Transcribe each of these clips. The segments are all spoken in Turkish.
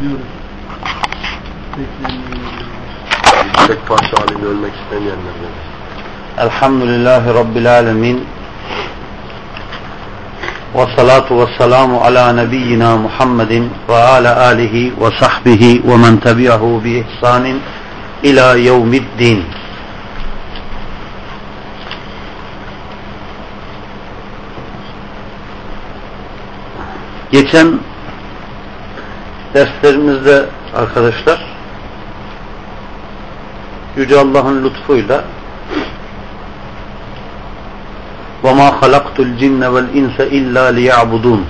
Diyoruz. Tek parça halinde ölmek istemeyenler dedi. Elhamdülillahi Rabbil Alemin ve salatu ve selamu ala nebiyyina Muhammedin ve ala alihi ve sahbihi ve men tebi'ahu bi ihsanin ila yevmiddin. Geçen derslerimizde arkadaşlar Yüce Allah'ın lütfuyla وَمَا خَلَقْتُ الْجِنَّ وَالْاِنْسَ اِلَّا لِيَعْبُدُونَ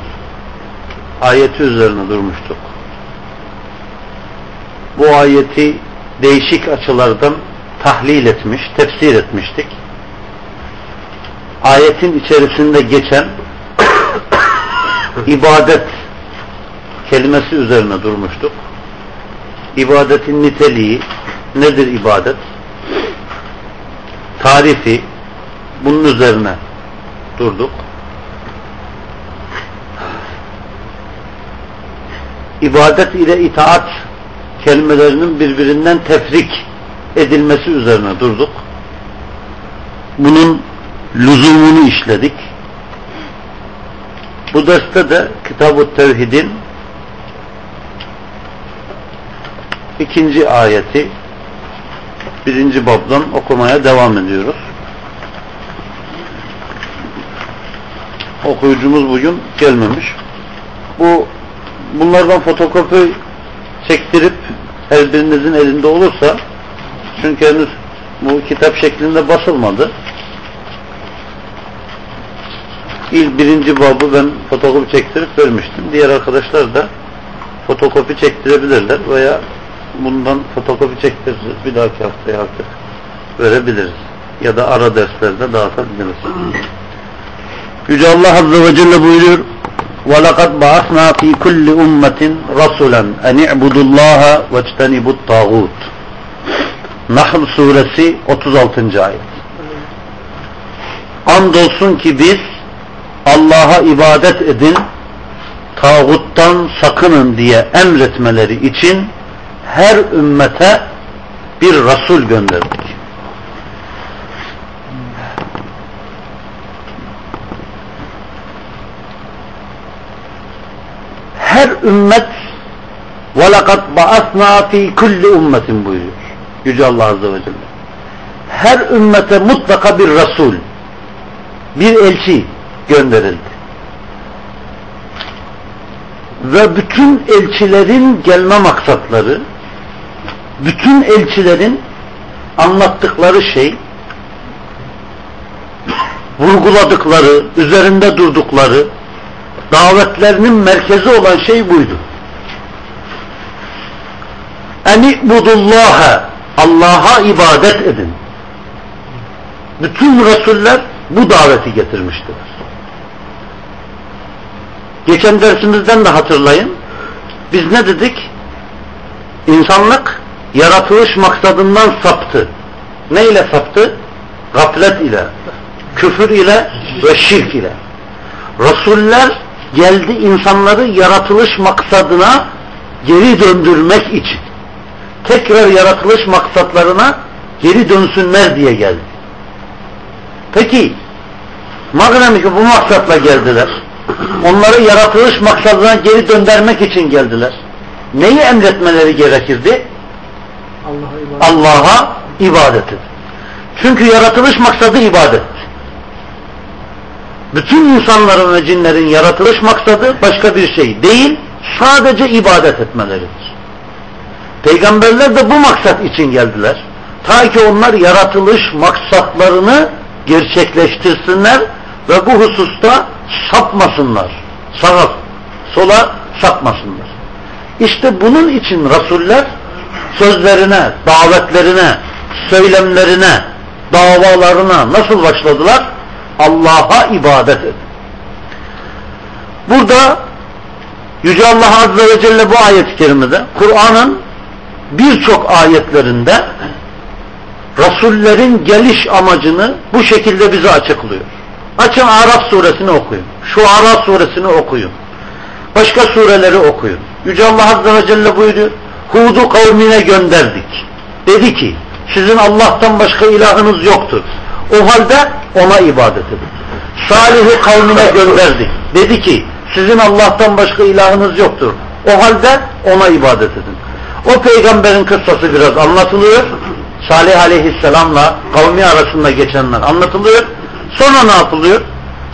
ayeti üzerine durmuştuk. Bu ayeti değişik açılardan tahlil etmiş, tefsir etmiştik. Ayetin içerisinde geçen ibadet kelimesi üzerine durmuştuk. İbadetin niteliği, nedir ibadet? Tarifi, bunun üzerine durduk. İbadet ile itaat kelimelerinin birbirinden tefrik edilmesi üzerine durduk. Bunun lüzumunu işledik. Bu derste de Kitab-ı Tevhid'in ikinci ayeti birinci babdan okumaya devam ediyoruz. Okuyucumuz bugün gelmemiş. Bu bunlardan fotokopi çektirip her birinizin elinde olursa çünkü henüz bu kitap şeklinde basılmadı. İlk birinci babı ben fotokopi çektirip vermiştim. Diğer arkadaşlar da fotokopi çektirebilirler veya bundan fotokopi çektiririz. Bir dahaki haftaya artık verebiliriz. Ya da ara derslerde dağıtabiliriz. Yüce Allah Azze ve Celle buyuruyor وَلَقَدْ بَعَثْنَا ف۪ي كُلِّ اُمَّةٍ رَسُولًا اَنْ اِعْبُدُوا اللّٰهَ وَاجْتَنِبُوا الطَّاغُوتِ Nahl suresi 36. ayet. Andolsun ki biz Allah'a ibadet edin, tağuttan sakının diye emretmeleri için her ümmete bir Resul gönderdik. Her ümmet وَلَقَدْ بَعَثْنَا ف۪ي كُلِّ ümmetin buyuruyor. Yüce Allah Azze ve Celle. Her ümmete mutlaka bir Resul, bir elçi gönderildi. Ve bütün elçilerin gelme maksatları, bütün elçilerin anlattıkları şey, vurguladıkları, üzerinde durdukları, davetlerinin merkezi olan şey buydu. Eni'budullaha Allah'a ibadet edin. Bütün Resuller bu daveti getirmiştiler. Geçen dersimizden de hatırlayın. Biz ne dedik? İnsanlık yaratılış maksadından saptı. Ne ile saptı? Gaflet ile, küfür ile ve şirk ile. Resuller geldi insanları yaratılış maksadına geri döndürmek için. Tekrar yaratılış maksatlarına geri dönsünler diye geldi. Peki madem ki bu maksatla geldiler onları yaratılış maksadına geri döndürmek için geldiler. Neyi emretmeleri gerekirdi? Allah'a Allah ibadeti. Çünkü yaratılış maksadı ibadet. Bütün insanların ve cinlerin yaratılış maksadı başka bir şey değil, sadece ibadet etmeleridir. Peygamberler de bu maksat için geldiler. Ta ki onlar yaratılış maksatlarını gerçekleştirsinler ve bu hususta sapmasınlar. Sağa, sola sapmasınlar. İşte bunun için Resuller sözlerine, davetlerine, söylemlerine, davalarına nasıl başladılar? Allah'a ibadet edin. Burada Yüce Allah Azze ve Celle bu ayet-i kerimede Kur'an'ın birçok ayetlerinde Resullerin geliş amacını bu şekilde bize açıklıyor. Açın Araf suresini okuyun. Şu Araf suresini okuyun. Başka sureleri okuyun. Yüce Allah Azze ve Celle buyuruyor. Hud'u kavmine gönderdik. Dedi ki sizin Allah'tan başka ilahınız yoktur. O halde ona ibadet edin. Salih'i kavmine gönderdik. Dedi ki sizin Allah'tan başka ilahınız yoktur. O halde ona ibadet edin. O peygamberin kıssası biraz anlatılıyor. Salih aleyhisselamla kavmi arasında geçenler anlatılıyor. Sonra ne yapılıyor?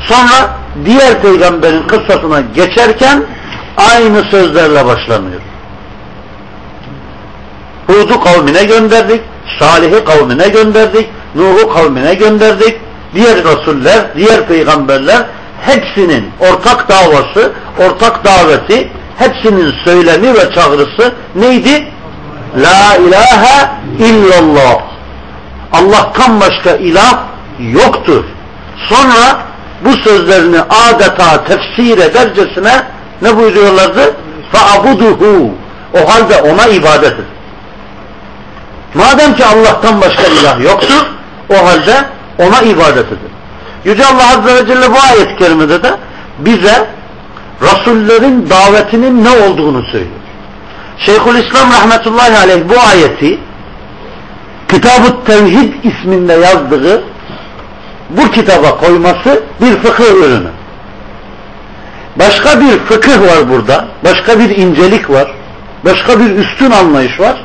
Sonra diğer peygamberin kıssasına geçerken aynı sözlerle başlanıyor. Hud'u kavmine gönderdik, Salih'i kavmine gönderdik, Nuh'u kavmine gönderdik, diğer rasuller, diğer peygamberler hepsinin ortak davası, ortak daveti, hepsinin söylemi ve çağrısı neydi? La ilahe illallah. Allah'tan başka ilah yoktur. Sonra bu sözlerini adeta tefsir edercesine ne buyuruyorlardı? فَعَبُدُهُ O halde ona ibadet edin. Madem ki Allah'tan başka ilah yoktur, o halde ona ibadet edin. Yüce Allah Azze ve Celle bu ayet-i kerimede de bize Rasullerin davetinin ne olduğunu söylüyor. Şeyhülislam rahmetullahi aleyh bu ayeti Kitab-ı Tevhid isminde yazdığı bu kitaba koyması bir fıkıh ürünü. Başka bir fıkıh var burada. Başka bir incelik var. Başka bir üstün anlayış var.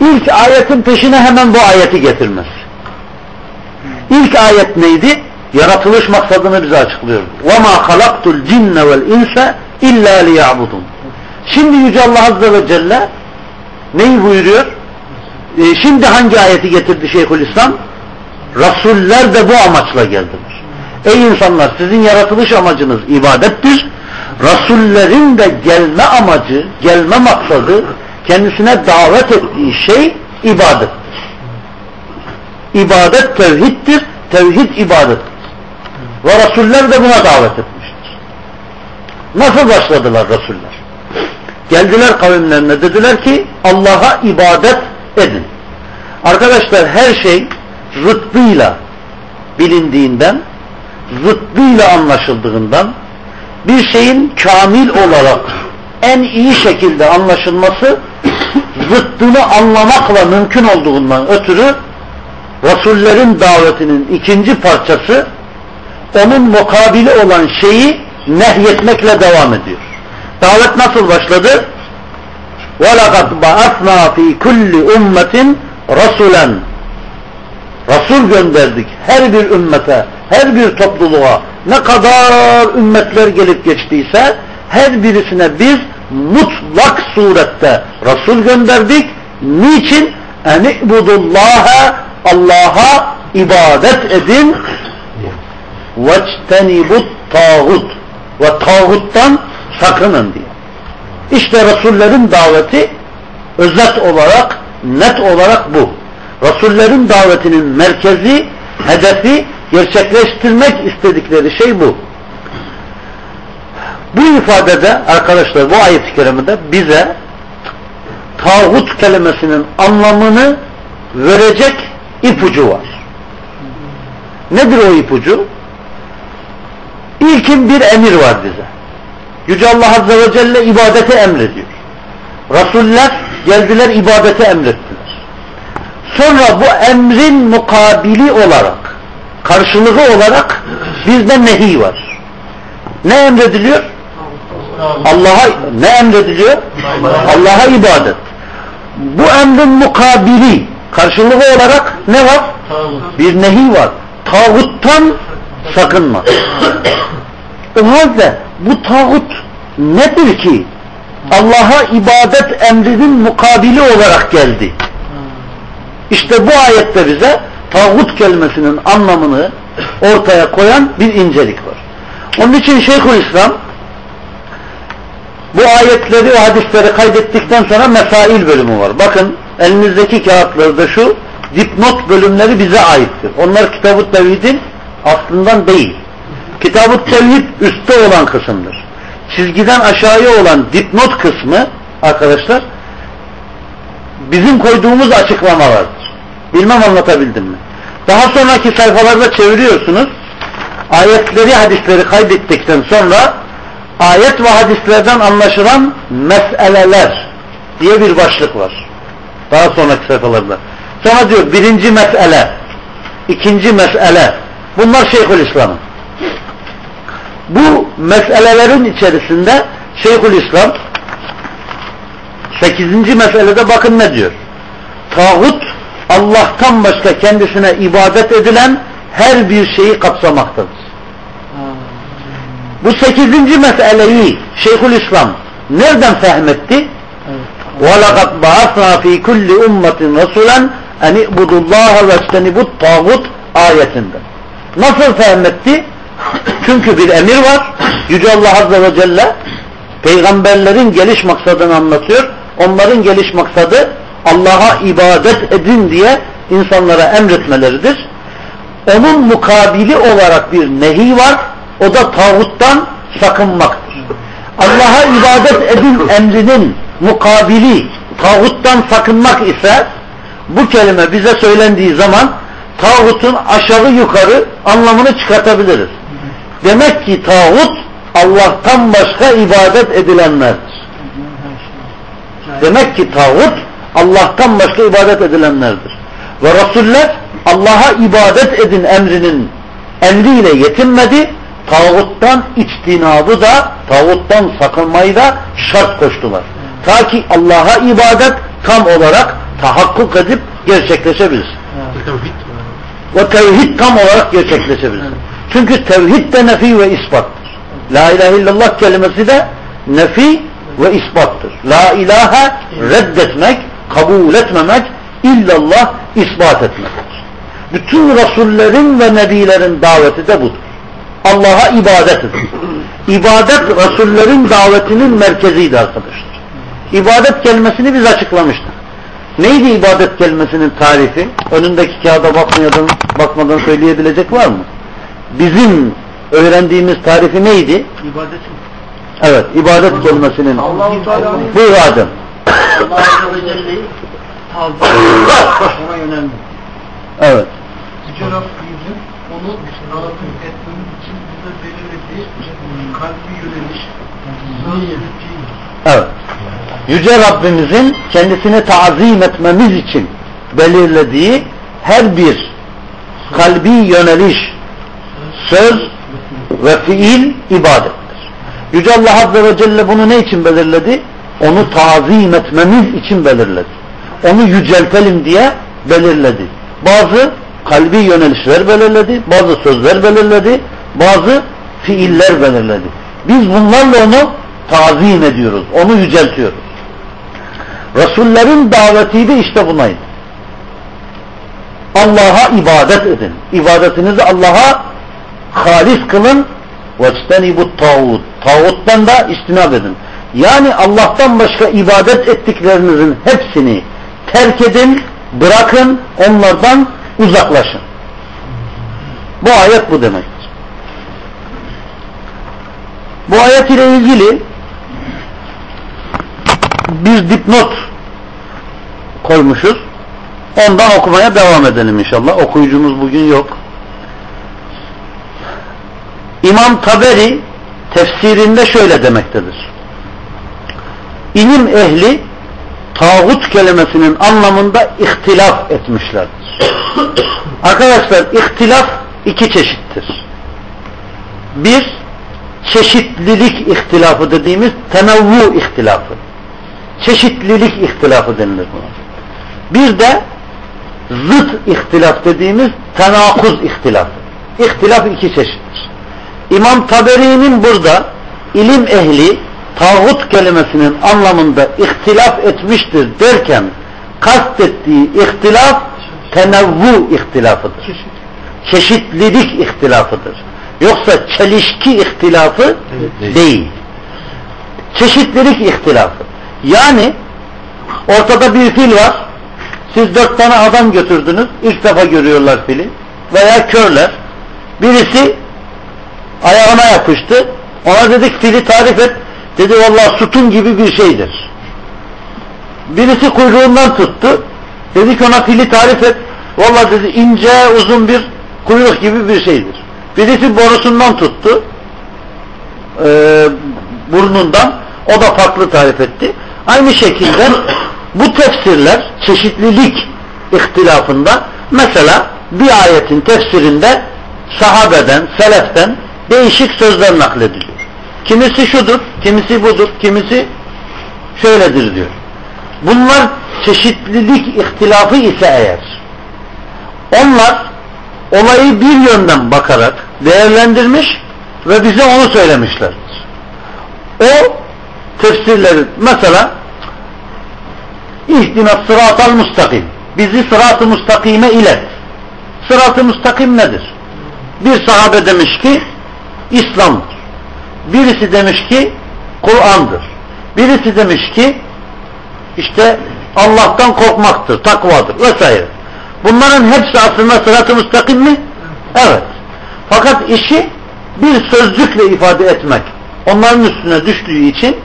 İlk ayetin peşine hemen bu ayeti getirmez. İlk ayet neydi? Yaratılış maksadını bize açıklıyor. وَمَا خَلَقْتُ الْجِنَّ وَالْاِنْسَ اِلَّا لِيَعْبُدُونَ Şimdi Yüce Allah Azze ve Celle neyi buyuruyor? Ee, şimdi hangi ayeti getirdi Şeyhülislam? Rasuller de bu amaçla geldiler. Ey insanlar sizin yaratılış amacınız ibadettir. Rasullerin de gelme amacı, gelme maksadı kendisine davet ettiği şey ibadettir. İbadet tevhiddir, tevhid ibadettir. Ve Rasuller de buna davet etmiştir. Nasıl başladılar Rasuller? Geldiler kavimlerine dediler ki Allah'a ibadet edin. Arkadaşlar her şey zıttıyla bilindiğinden, zıttıyla anlaşıldığından bir şeyin kamil olarak en iyi şekilde anlaşılması zıttını anlamakla mümkün olduğundan ötürü Resullerin davetinin ikinci parçası onun mukabili olan şeyi nehyetmekle devam ediyor. Davet nasıl başladı? وَلَقَدْ بَعَثْنَا ف۪ي كُلِّ اُمَّةٍ رَسُولًا Resul gönderdik her bir ümmete, her bir topluluğa ne kadar ümmetler gelip geçtiyse her birisine biz mutlak surette Resul gönderdik. Niçin? Eni'budullaha Allah'a ibadet edin veçtenibut tağut ve tağuttan sakının diye. İşte Resullerin daveti özet olarak, net olarak bu. Resullerin davetinin merkezi, hedefi gerçekleştirmek istedikleri şey bu. Bu ifadede arkadaşlar bu ayet-i kerimede bize tağut kelimesinin anlamını verecek ipucu var. Nedir o ipucu? İlkin bir emir var bize. Yüce Allah Azze ve Celle ibadeti emrediyor. Resuller geldiler ibadeti emrettiler. Sonra bu emrin mukabili olarak, karşılığı olarak bizde nehi var. Ne emrediliyor? Allah'a ne emrediliyor? Allah'a ibadet. Bu emrin mukabili, karşılığı olarak ne var? Bir nehi var. Tağuttan sakınma. o halde bu tağut nedir ki? Allah'a ibadet emrinin mukabili olarak geldi. İşte bu ayette bize tağut kelimesinin anlamını ortaya koyan bir incelik var. Onun için Şeyhülislam bu ayetleri ve hadisleri kaydettikten sonra mesail bölümü var. Bakın elinizdeki kağıtlarda şu dipnot bölümleri bize aittir. Onlar Kitab-ı Tevhid'in aslından değil. Kitab-ı Tevhid üstte olan kısımdır. Çizgiden aşağıya olan dipnot kısmı arkadaşlar bizim koyduğumuz açıklamalardır. Bilmem anlatabildim mi? Daha sonraki sayfalarda çeviriyorsunuz. Ayetleri, hadisleri kaydettikten sonra ayet ve hadislerden anlaşılan meseleler diye bir başlık var. Daha sonraki sayfalarda. Sonra diyor birinci mesele, ikinci mesele. Bunlar Şeyhülislam'ın. Bu meselelerin içerisinde Şeyhülislam 8. meselede bakın ne diyor. Tağut Allah'tan başka kendisine ibadet edilen her bir şeyi kapsamaktadır. Bu sekizinci meseleyi Şeyhülislam nereden fehmetti? وَلَقَدْ بَعَثْنَا ف۪ي كُلِّ اُمَّةٍ رَسُولًا اَنِ اِعْبُدُوا اللّٰهَ وَاجْتَنِبُوا الطَّاغُتْ ayetinde. Nasıl fehmetti? Çünkü bir emir var. Yüce Allah Azze ve Celle peygamberlerin geliş maksadını anlatıyor. Onların geliş maksadı Allah'a ibadet edin diye insanlara emretmeleridir. Onun mukabili olarak bir nehi var. O da tağuttan sakınmaktır. Allah'a ibadet edin emrinin mukabili tağuttan sakınmak ise bu kelime bize söylendiği zaman tağutun aşağı yukarı anlamını çıkartabiliriz. Demek ki tağut Allah'tan başka ibadet edilenlerdir. Demek ki tağut Allah'tan başka ibadet edilenlerdir. Ve Resuller Allah'a ibadet edin emrinin emriyle yetinmedi. Tağuttan içtinabı da tağuttan sakınmayı da şart koştular. Ta ki Allah'a ibadet tam olarak tahakkuk edip gerçekleşebilsin. Tevhid. Ve tevhid tam olarak gerçekleşebilsin. Çünkü tevhid de nefi ve ispattır. La ilahe illallah kelimesi de nefi ve ispattır. La ilahe reddetmek, kabul etmemek, illallah ispat etmektir. Bütün Resullerin ve Nebilerin daveti de budur. Allah'a ibadet edin. İbadet Resullerin davetinin merkeziydi arkadaşlar. İbadet kelimesini biz açıklamıştık. Neydi ibadet kelimesinin tarifi? Önündeki kağıda bakmadan, bakmadan söyleyebilecek var mı? Bizim öğrendiğimiz tarifi neydi? İbadet? Evet, ibadet kelimesinin. Allah-u Teala'nın Buyur Adem. Allah Celle'yi tazim ona yönelmek. Evet. Yüce Rabbimizin onu etmemiz belirlediği kalbi yöneliş, fiil. Evet. Yüce Rabbimizin kendisini tazim etmemiz için belirlediği her bir kalbi yöneliş, söz ve fiil ibadettir. Yüce Allah Azze ve Celle bunu ne için belirledi? Onu tazim etmemiz için belirledi. Onu yüceltelim diye belirledi. Bazı kalbi yönelişler belirledi, bazı sözler belirledi, bazı fiiller belirledi. Biz bunlarla onu tazim ediyoruz, onu yüceltiyoruz. Resullerin daveti de işte bunaydı. Allah'a ibadet edin. İbadetinizi Allah'a halis kılın. وَاجْتَنِبُ tağut. Tağuttan da istinab edin. Yani Allah'tan başka ibadet ettiklerinizin hepsini terk edin, bırakın, onlardan uzaklaşın. Bu ayet bu demektir. Bu ayet ile ilgili bir dipnot koymuşuz. Ondan okumaya devam edelim inşallah. Okuyucumuz bugün yok. İmam Taberi tefsirinde şöyle demektedir. İlim ehli tağut kelimesinin anlamında ihtilaf etmişlerdir. Arkadaşlar ihtilaf iki çeşittir. Bir, çeşitlilik ihtilafı dediğimiz tenavvu ihtilafı. Çeşitlilik ihtilafı denilir buna. Bir de zıt ihtilaf dediğimiz tenakuz ihtilafı. İhtilaf iki çeşittir. İmam Taberi'nin burada ilim ehli tağut kelimesinin anlamında ihtilaf etmiştir derken kastettiği ihtilaf tenevvu ihtilafıdır. Çeşitlilik ihtilafıdır. Yoksa çelişki ihtilafı değil. Çeşitlilik ihtilafı. Yani ortada bir fil var. Siz dört tane adam götürdünüz. İlk defa görüyorlar fili. Veya körler. Birisi ayağına yapıştı. Ona dedik fili tarif et. Dedi vallahi sütun gibi bir şeydir. Birisi kuyruğundan tuttu. Dedik ona fili tarif et. Vallahi dedi ince uzun bir kuyruk gibi bir şeydir. Birisi borusundan tuttu. Ee, burnundan o da farklı tarif etti. Aynı şekilde bu tefsirler çeşitlilik ihtilafında mesela bir ayetin tefsirinde sahabeden, seleften değişik sözler naklediliyor. Kimisi şudur, kimisi budur, kimisi şöyledir diyor. Bunlar çeşitlilik ihtilafı ise eğer onlar olayı bir yönden bakarak değerlendirmiş ve bize onu söylemişlerdir. O tefsirlerin mesela İhdina sıratal mustakim bizi sırat-ı mustakime ilet. Sırat-ı nedir? Bir sahabe demiş ki İslam'dır. Birisi demiş ki Kur'an'dır. Birisi demiş ki işte Allah'tan korkmaktır, takvadır vesaire. Bunların hepsi aslında sırat-ı müstakim mi? Evet. Fakat işi bir sözcükle ifade etmek onların üstüne düştüğü için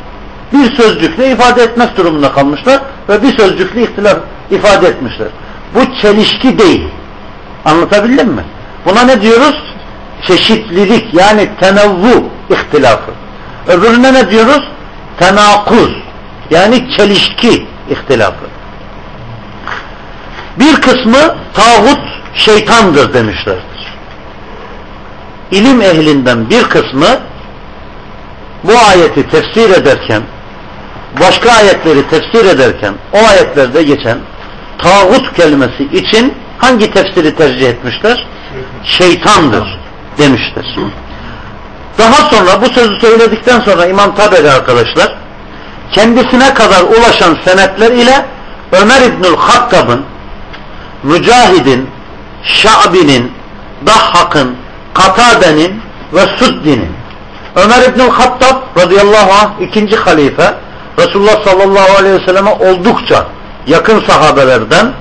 bir sözcükle ifade etmek durumunda kalmışlar ve bir sözcükle ihtilaf ifade etmişler. Bu çelişki değil. Anlatabildim mi? Buna ne diyoruz? Çeşitlilik yani tenavvu ihtilafı. Öbürüne ne diyoruz? Tenakuz yani çelişki ihtilafı. Bir kısmı tağut şeytandır demişlerdir. İlim ehlinden bir kısmı bu ayeti tefsir ederken başka ayetleri tefsir ederken o ayetlerde geçen tağut kelimesi için hangi tefsiri tercih etmişler? Şeytandır demiştir. Daha sonra bu sözü söyledikten sonra İmam Taberi arkadaşlar kendisine kadar ulaşan senetler ile Ömer İbnül Hattab'ın Mücahid'in Şa'bi'nin Dahhak'ın Katade'nin ve Suddi'nin Ömer İbnül Hattab radıyallahu anh ikinci halife Resulullah sallallahu aleyhi ve selleme oldukça yakın sahabelerden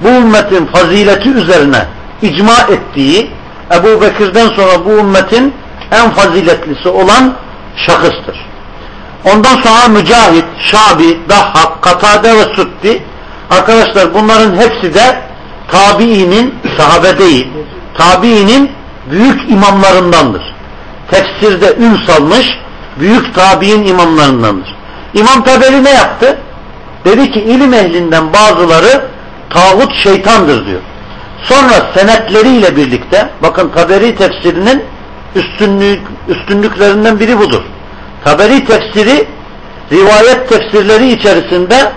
bu ümmetin fazileti üzerine icma ettiği Ebu Bekir'den sonra bu ümmetin en faziletlisi olan şahıstır. Ondan sonra Mücahit, Şabi, Dahhak, Katade ve Suddi arkadaşlar bunların hepsi de tabiinin sahabe değil, tabiinin büyük imamlarındandır. Tefsirde ün salmış büyük tabiin imamlarındandır. İmam Taberi ne yaptı? Dedi ki ilim ehlinden bazıları tağut şeytandır diyor. Sonra senetleriyle birlikte bakın Taberi tefsirinin üstünlük, üstünlüklerinden biri budur. Taberi tefsiri rivayet tefsirleri içerisinde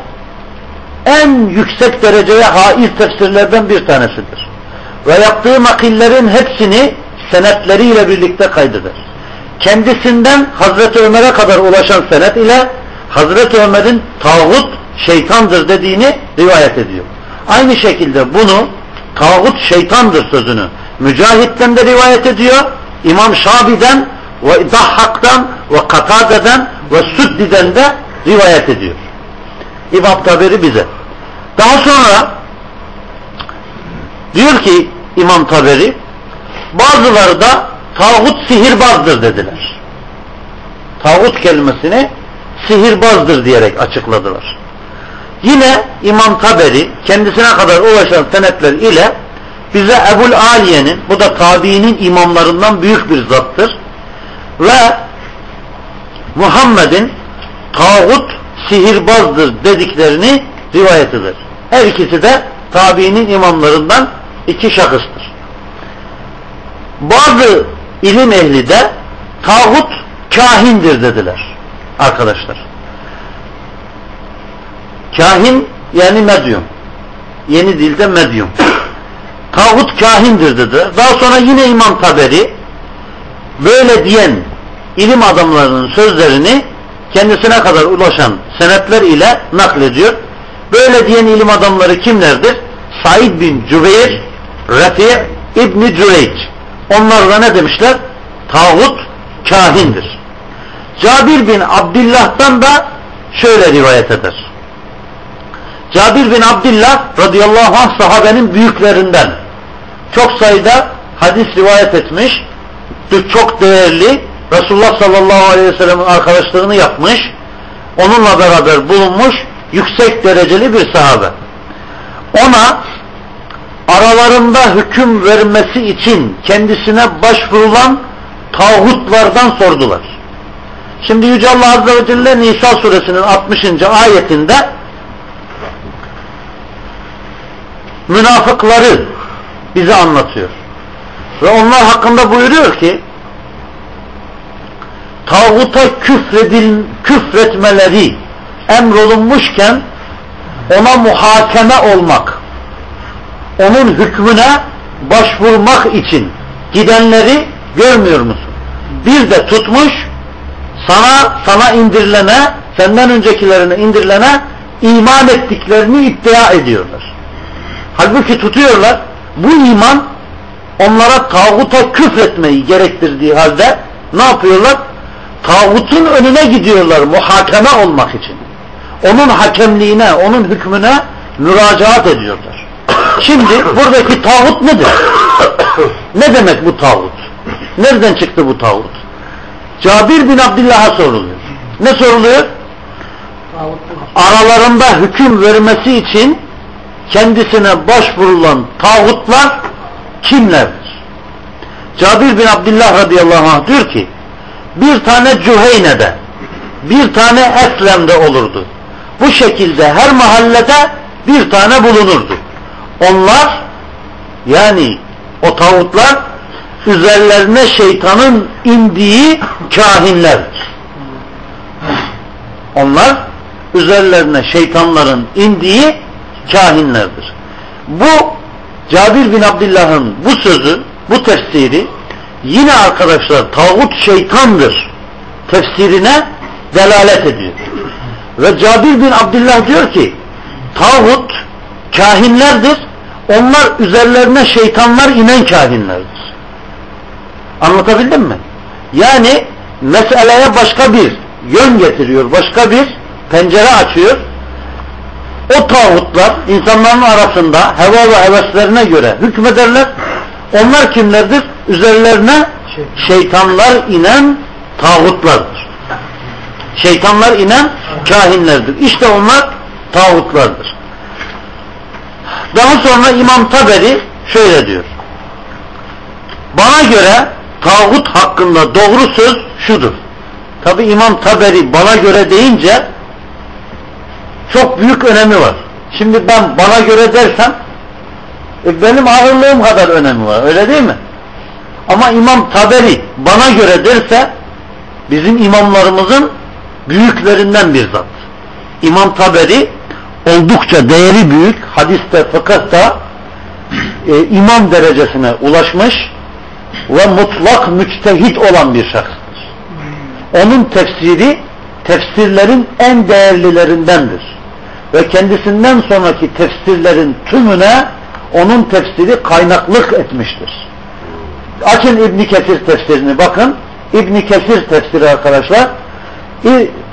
en yüksek dereceye haiz tefsirlerden bir tanesidir. Ve yaptığı nakillerin hepsini senetleriyle birlikte kaydeder. Kendisinden Hazreti Ömer'e kadar ulaşan senet ile Hazreti Ömer'in tağut şeytandır dediğini rivayet ediyor. Aynı şekilde bunu tağut şeytandır sözünü Mücahit'ten de rivayet ediyor. İmam Şabi'den ve Dahhak'tan ve Katade'den ve Suddi'den de rivayet ediyor. İmam Taberi bize. Daha sonra diyor ki İmam Taberi bazıları da tağut sihirbazdır dediler. Tağut kelimesini sihirbazdır diyerek açıkladılar. Yine İmam Taberi kendisine kadar ulaşan senetler ile bize Ebul Aliye'nin bu da tabiinin imamlarından büyük bir zattır ve Muhammed'in tağut sihirbazdır dediklerini rivayet eder. Her ikisi de tabiinin imamlarından iki şahıstır. Bazı ilim ehli de tağut kahindir dediler arkadaşlar. Kahin yani medyum. Yeni dilde medyum. Tağut kahindir dedi. Daha sonra yine İmam Taberi böyle diyen ilim adamlarının sözlerini kendisine kadar ulaşan senetler ile naklediyor. Böyle diyen ilim adamları kimlerdir? Said bin Cübeyr, Rafi İbni Cüreyc. Onlar da ne demişler? Tağut kahindir. Cabir bin Abdullah'tan da şöyle rivayet eder. Cabir bin Abdullah radıyallahu anh sahabenin büyüklerinden çok sayıda hadis rivayet etmiş çok değerli Resulullah sallallahu aleyhi ve sellem'in arkadaşlığını yapmış onunla beraber bulunmuş yüksek dereceli bir sahabe ona aralarında hüküm vermesi için kendisine başvurulan tağutlardan sordular Şimdi Yüce Allah Azze ve Celle Nisa suresinin 60. ayetinde münafıkları bize anlatıyor. Ve onlar hakkında buyuruyor ki tağuta küfredil, küfretmeleri emrolunmuşken ona muhakeme olmak onun hükmüne başvurmak için gidenleri görmüyor musun? Bir de tutmuş sana sana indirilene senden öncekilerine indirilene iman ettiklerini iddia ediyorlar. Halbuki tutuyorlar bu iman onlara tağuta küfretmeyi gerektirdiği halde ne yapıyorlar? Tağutun önüne gidiyorlar muhakeme olmak için. Onun hakemliğine, onun hükmüne müracaat ediyorlar. Şimdi buradaki tağut nedir? ne demek bu tağut? Nereden çıktı bu tağut? Cabir bin Abdullah'a soruluyor. Ne soruluyor? Aralarında hüküm vermesi için kendisine başvurulan tağutlar kimlerdir? Cabir bin Abdullah radıyallahu anh diyor ki bir tane Cüheyne'de bir tane Eslem'de olurdu. Bu şekilde her mahallede bir tane bulunurdu. Onlar yani o tağutlar üzerlerine şeytanın indiği kahinlerdir. Onlar üzerlerine şeytanların indiği kahinlerdir. Bu Cabir bin Abdullah'ın bu sözü, bu tefsiri yine arkadaşlar tağut şeytandır tefsirine delalet ediyor. Ve Cabir bin Abdullah diyor ki tağut kahinlerdir. Onlar üzerlerine şeytanlar inen kahinlerdir. Anlatabildim mi? Yani meseleye başka bir yön getiriyor. Başka bir pencere açıyor. O tağutlar insanların arasında heva ve heveslerine göre hükmederler. Onlar kimlerdir? Üzerlerine şeytanlar inen tağutlardır. Şeytanlar inen kahinlerdir. İşte onlar tağutlardır. Daha sonra İmam Taberi şöyle diyor. Bana göre tağut hakkında doğru söz şudur. Tabi İmam Taberi bana göre deyince çok büyük önemi var. Şimdi ben bana göre dersem e, benim ağırlığım kadar önemi var. Öyle değil mi? Ama İmam Taberi bana göre derse bizim imamlarımızın büyüklerinden bir zat. İmam Taberi oldukça değeri büyük hadiste fıkıhta e, imam derecesine ulaşmış ve mutlak müçtehit olan bir şahıstır. Onun tefsiri tefsirlerin en değerlilerindendir. Ve kendisinden sonraki tefsirlerin tümüne onun tefsiri kaynaklık etmiştir. Açın İbni Kesir tefsirini bakın. İbni Kesir tefsiri arkadaşlar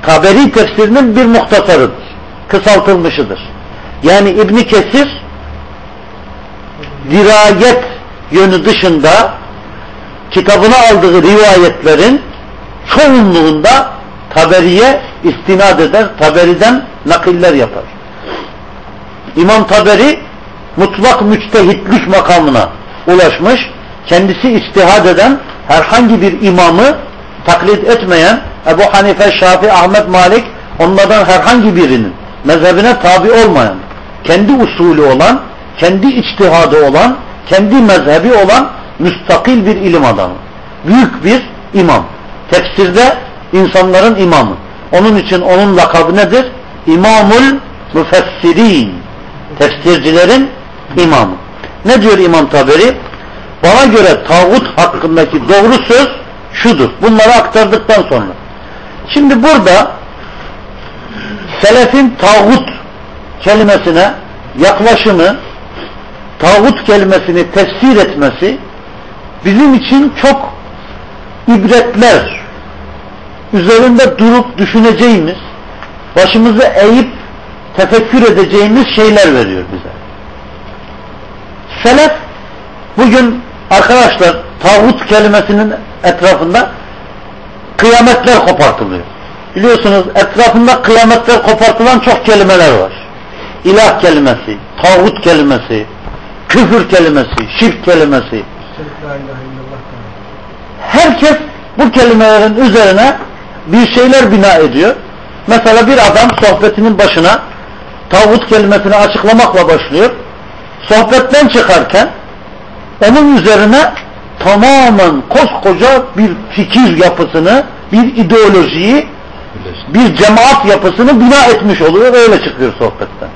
Taberi tefsirinin bir muhtasarıdır. Kısaltılmışıdır. Yani İbni Kesir dirayet yönü dışında kitabına aldığı rivayetlerin çoğunluğunda Taberi'ye istinad eder, Taberi'den nakiller yapar. İmam Taberi mutlak müçtehitlik makamına ulaşmış, kendisi istihad eden herhangi bir imamı taklit etmeyen Ebu Hanife, Şafi, Ahmet, Malik onlardan herhangi birinin mezhebine tabi olmayan, kendi usulü olan, kendi içtihadı olan, kendi mezhebi olan müstakil bir ilim adamı. Büyük bir imam. Tefsirde insanların imamı. Onun için onun lakabı nedir? İmamul müfessirin. Tefsircilerin imamı. Ne diyor İmam Taberi? Bana göre tağut hakkındaki doğru söz şudur. Bunları aktardıktan sonra. Şimdi burada selefin tağut kelimesine yaklaşımı tağut kelimesini tefsir etmesi bizim için çok ibretler üzerinde durup düşüneceğimiz başımızı eğip tefekkür edeceğimiz şeyler veriyor bize. Selef bugün arkadaşlar tağut kelimesinin etrafında kıyametler kopartılıyor. Biliyorsunuz etrafında kıyametler kopartılan çok kelimeler var. İlah kelimesi, tağut kelimesi, küfür kelimesi, şirk kelimesi. Herkes bu kelimelerin üzerine bir şeyler bina ediyor. Mesela bir adam sohbetinin başına tağut kelimesini açıklamakla başlıyor. Sohbetten çıkarken onun üzerine tamamen koskoca bir fikir yapısını, bir ideolojiyi, bir cemaat yapısını bina etmiş oluyor. Öyle çıkıyor sohbetten.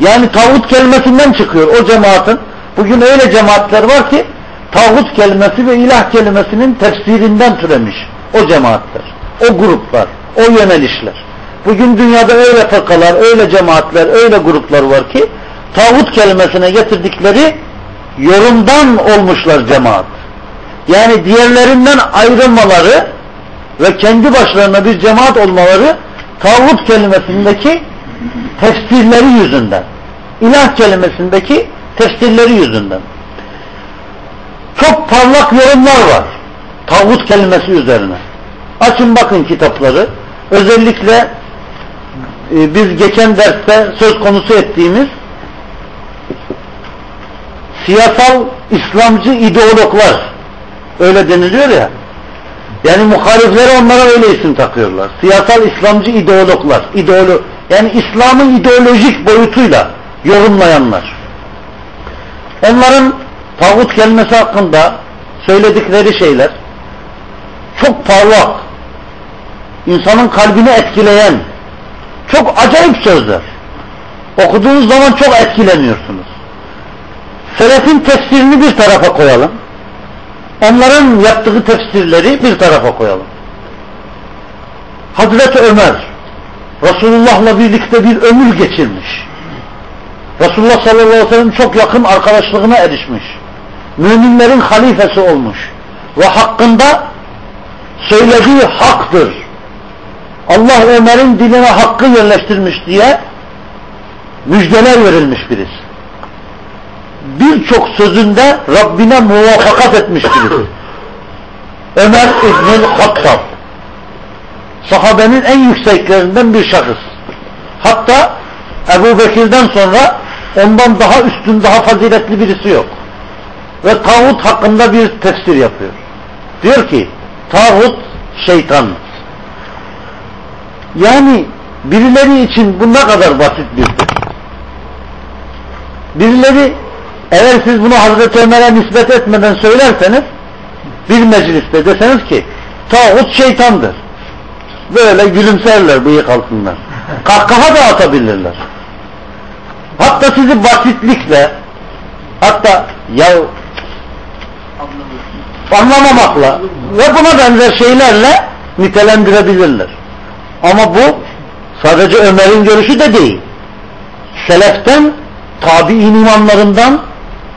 Yani tağut kelimesinden çıkıyor o cemaatin. Bugün öyle cemaatler var ki tağut kelimesi ve ilah kelimesinin tefsirinden türemiş o cemaatler, o gruplar, o yönelişler. Bugün dünyada öyle fakalar, öyle cemaatler, öyle gruplar var ki tağut kelimesine getirdikleri yorumdan olmuşlar cemaat. Yani diğerlerinden ayrılmaları ve kendi başlarına bir cemaat olmaları tağut kelimesindeki tefsirleri yüzünden. ilah kelimesindeki tefsirleri yüzünden. Çok parlak yorumlar var. Tağut kelimesi üzerine. Açın bakın kitapları. Özellikle e, biz geçen derste söz konusu ettiğimiz siyasal İslamcı ideologlar öyle deniliyor ya yani muhalifleri onlara öyle isim takıyorlar. Siyasal İslamcı ideologlar. İdeolo yani İslam'ın ideolojik boyutuyla yorumlayanlar. Onların tağut kelimesi hakkında söyledikleri şeyler çok parlak, insanın kalbini etkileyen, çok acayip sözler. Okuduğunuz zaman çok etkileniyorsunuz. Selefin tefsirini bir tarafa koyalım. Onların yaptığı tefsirleri bir tarafa koyalım. Hazreti Ömer Resulullah'la birlikte bir ömür geçirmiş. Resulullah sallallahu aleyhi ve sellem çok yakın arkadaşlığına erişmiş. Müminlerin halifesi olmuş. Ve hakkında söylediği haktır. Allah Ömer'in diline hakkı yerleştirmiş diye müjdeler verilmiş birisi birçok sözünde Rabbine muvaffakat etmiş birisi. Ömer İbnül Hattab sahabenin en yükseklerinden bir şahıs. Hatta Ebu Bekir'den sonra ondan daha üstün, daha faziletli birisi yok. Ve tağut hakkında bir tefsir yapıyor. Diyor ki, tağut şeytan. Yani birileri için bu ne kadar basit bir şey. Birileri eğer siz bunu Hazreti Ömer'e nispet etmeden söylerseniz bir mecliste deseniz ki tağut şeytandır. Böyle gülümserler bıyık altından. Kahkaha da atabilirler. Hatta sizi basitlikle hatta ya anlamamakla ve buna benzer şeylerle nitelendirebilirler. Ama bu sadece Ömer'in görüşü de değil. Seleften tabi'in imamlarından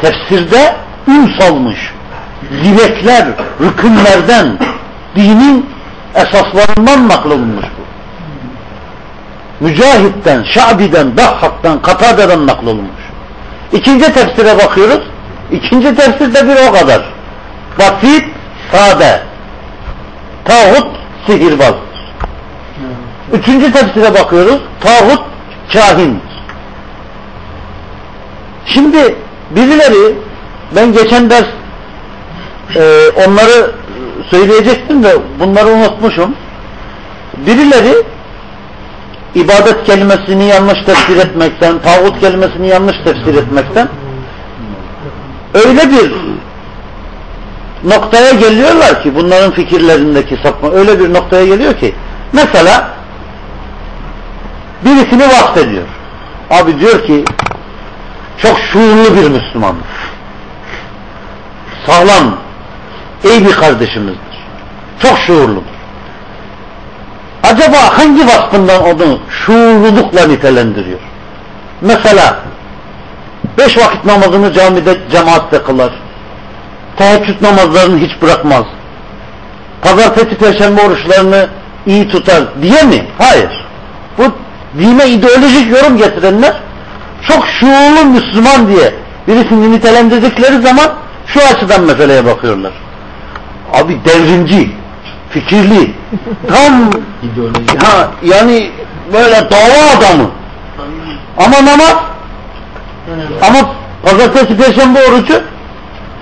tefsirde ün salmış zivekler, rükünlerden dinin esaslarından naklolunmuş bu. Mücahit'ten, Şabi'den, Dahhak'tan, Katade'den naklolunmuş. İkinci tefsire bakıyoruz. İkinci tefsir de bir o kadar. Basit, sade. Tağut, sihirbaz. Üçüncü tefsire bakıyoruz. Tağut, kahin. Şimdi birileri ben geçen ders e, onları söyleyecektim de bunları unutmuşum. Birileri ibadet kelimesini yanlış tefsir etmekten, tağut kelimesini yanlış tefsir etmekten öyle bir noktaya geliyorlar ki bunların fikirlerindeki sapma öyle bir noktaya geliyor ki mesela birisini vasfediyor. Abi diyor ki çok şuurlu bir Müslüman. Sağlam, iyi bir kardeşimizdir. Çok şuurludur. Acaba hangi vasfından onu şuurlulukla nitelendiriyor? Mesela beş vakit namazını camide cemaatle kılar. Teheccüd namazlarını hiç bırakmaz. Pazartesi perşembe oruçlarını iyi tutar diye mi? Hayır. Bu dine ideolojik yorum getirenler çok şuurlu Müslüman diye birisini nitelendirdikleri zaman şu açıdan meseleye bakıyorlar. Abi devrimci, fikirli, tam ha, yani böyle dava adamı. Ama namaz ama pazartesi perşembe orucu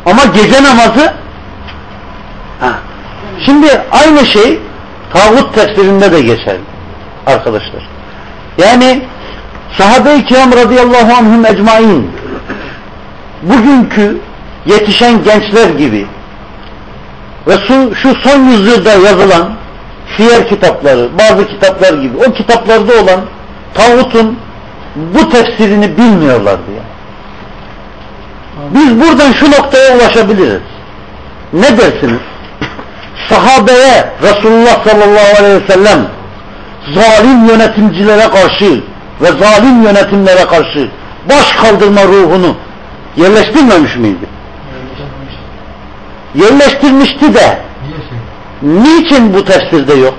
ama gece namazı ha. şimdi aynı şey tağut tefsirinde de geçerli arkadaşlar. Yani sahabe-i kiram radıyallahu anhum ecmain bugünkü yetişen gençler gibi ve şu, şu son yüzyılda yazılan siyer kitapları, bazı kitaplar gibi o kitaplarda olan tağutun bu tefsirini bilmiyorlardı yani. Biz buradan şu noktaya ulaşabiliriz. Ne dersiniz? Sahabeye Resulullah sallallahu aleyhi ve sellem zalim yönetimcilere karşı ve zalim yönetimlere karşı baş kaldırma ruhunu yerleştirmemiş miydi? Yerleştirmişti de niçin bu tefsirde yok?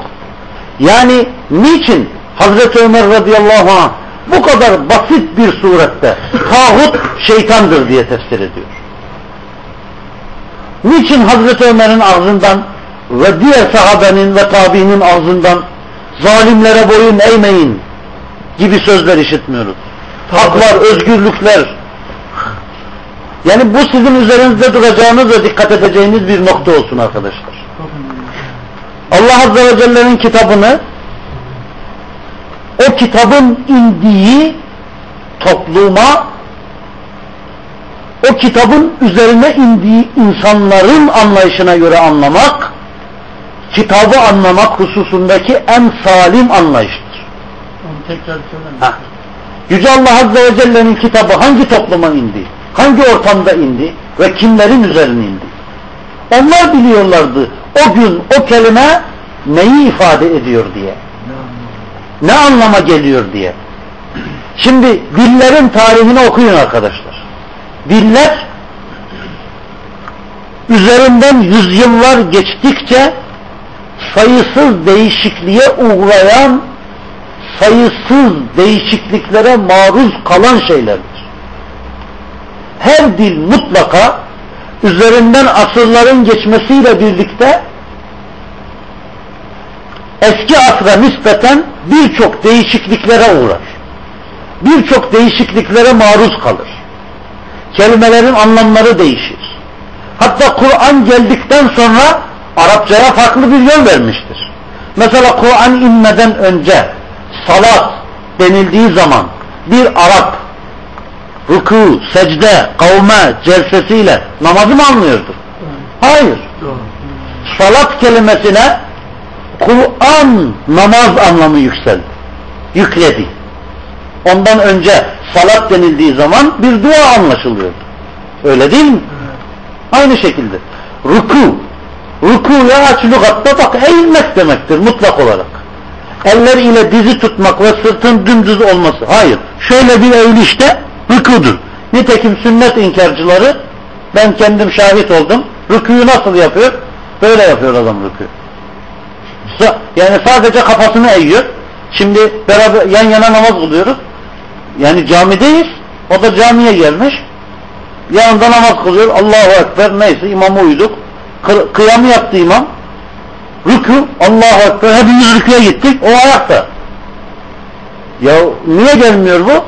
Yani niçin Hazreti Ömer radıyallahu anh bu kadar basit bir surette tağut şeytandır diye tefsir ediyor? Niçin Hazreti Ömer'in ağzından ve diğer sahabenin ve tabiinin ağzından zalimlere boyun eğmeyin gibi sözler işitmiyoruz. Haklar, özgürlükler. Yani bu sizin üzerinizde duracağınız ve dikkat edeceğiniz bir nokta olsun arkadaşlar. Allah Azze ve Celle'nin kitabını o kitabın indiği topluma o kitabın üzerine indiği insanların anlayışına göre anlamak kitabı anlamak hususundaki en salim anlayıştır. Tekrar. Yüce Allah Azze ve Celle'nin kitabı hangi topluma indi? Hangi ortamda indi? Ve kimlerin üzerine indi? Onlar biliyorlardı o gün o kelime neyi ifade ediyor diye. Ne anlama geliyor diye. Şimdi dillerin tarihini okuyun arkadaşlar. Diller üzerinden yüzyıllar geçtikçe sayısız değişikliğe uğrayan sayısız değişikliklere maruz kalan şeylerdir. Her dil mutlaka üzerinden asırların geçmesiyle birlikte eski asra nispeten birçok değişikliklere uğrar. Birçok değişikliklere maruz kalır. Kelimelerin anlamları değişir. Hatta Kur'an geldikten sonra Arapçaya farklı bir yol vermiştir. Mesela Kur'an inmeden önce salat denildiği zaman bir Arap ruku, secde, kavme, celsesiyle namazı mı anlıyordu? Hayır. Salat kelimesine Kur'an namaz anlamı yükseldi. Yükledi. Ondan önce salat denildiği zaman bir dua anlaşılıyordu. Öyle değil mi? Aynı şekilde. Ruku. Ruku ya aç lügatta bak eğilmek demektir mutlak olarak. Eller ile dizi tutmak ve sırtın dümdüz olması. Hayır. Şöyle bir eğilişte rükudur. Nitekim sünnet inkarcıları ben kendim şahit oldum. Rüküyü nasıl yapıyor? Böyle yapıyor adam rüküyü. Yani sadece kafasını eğiyor. Şimdi beraber yan yana namaz kılıyoruz. Yani camideyiz. O da camiye gelmiş. Yanında namaz kılıyor. Allahu Ekber neyse imama uyduk. Kıyamı yaptı imam. Rükü Allahu Ekber. Hepimiz rüküye gittik. O ayakta. Ya niye gelmiyor bu?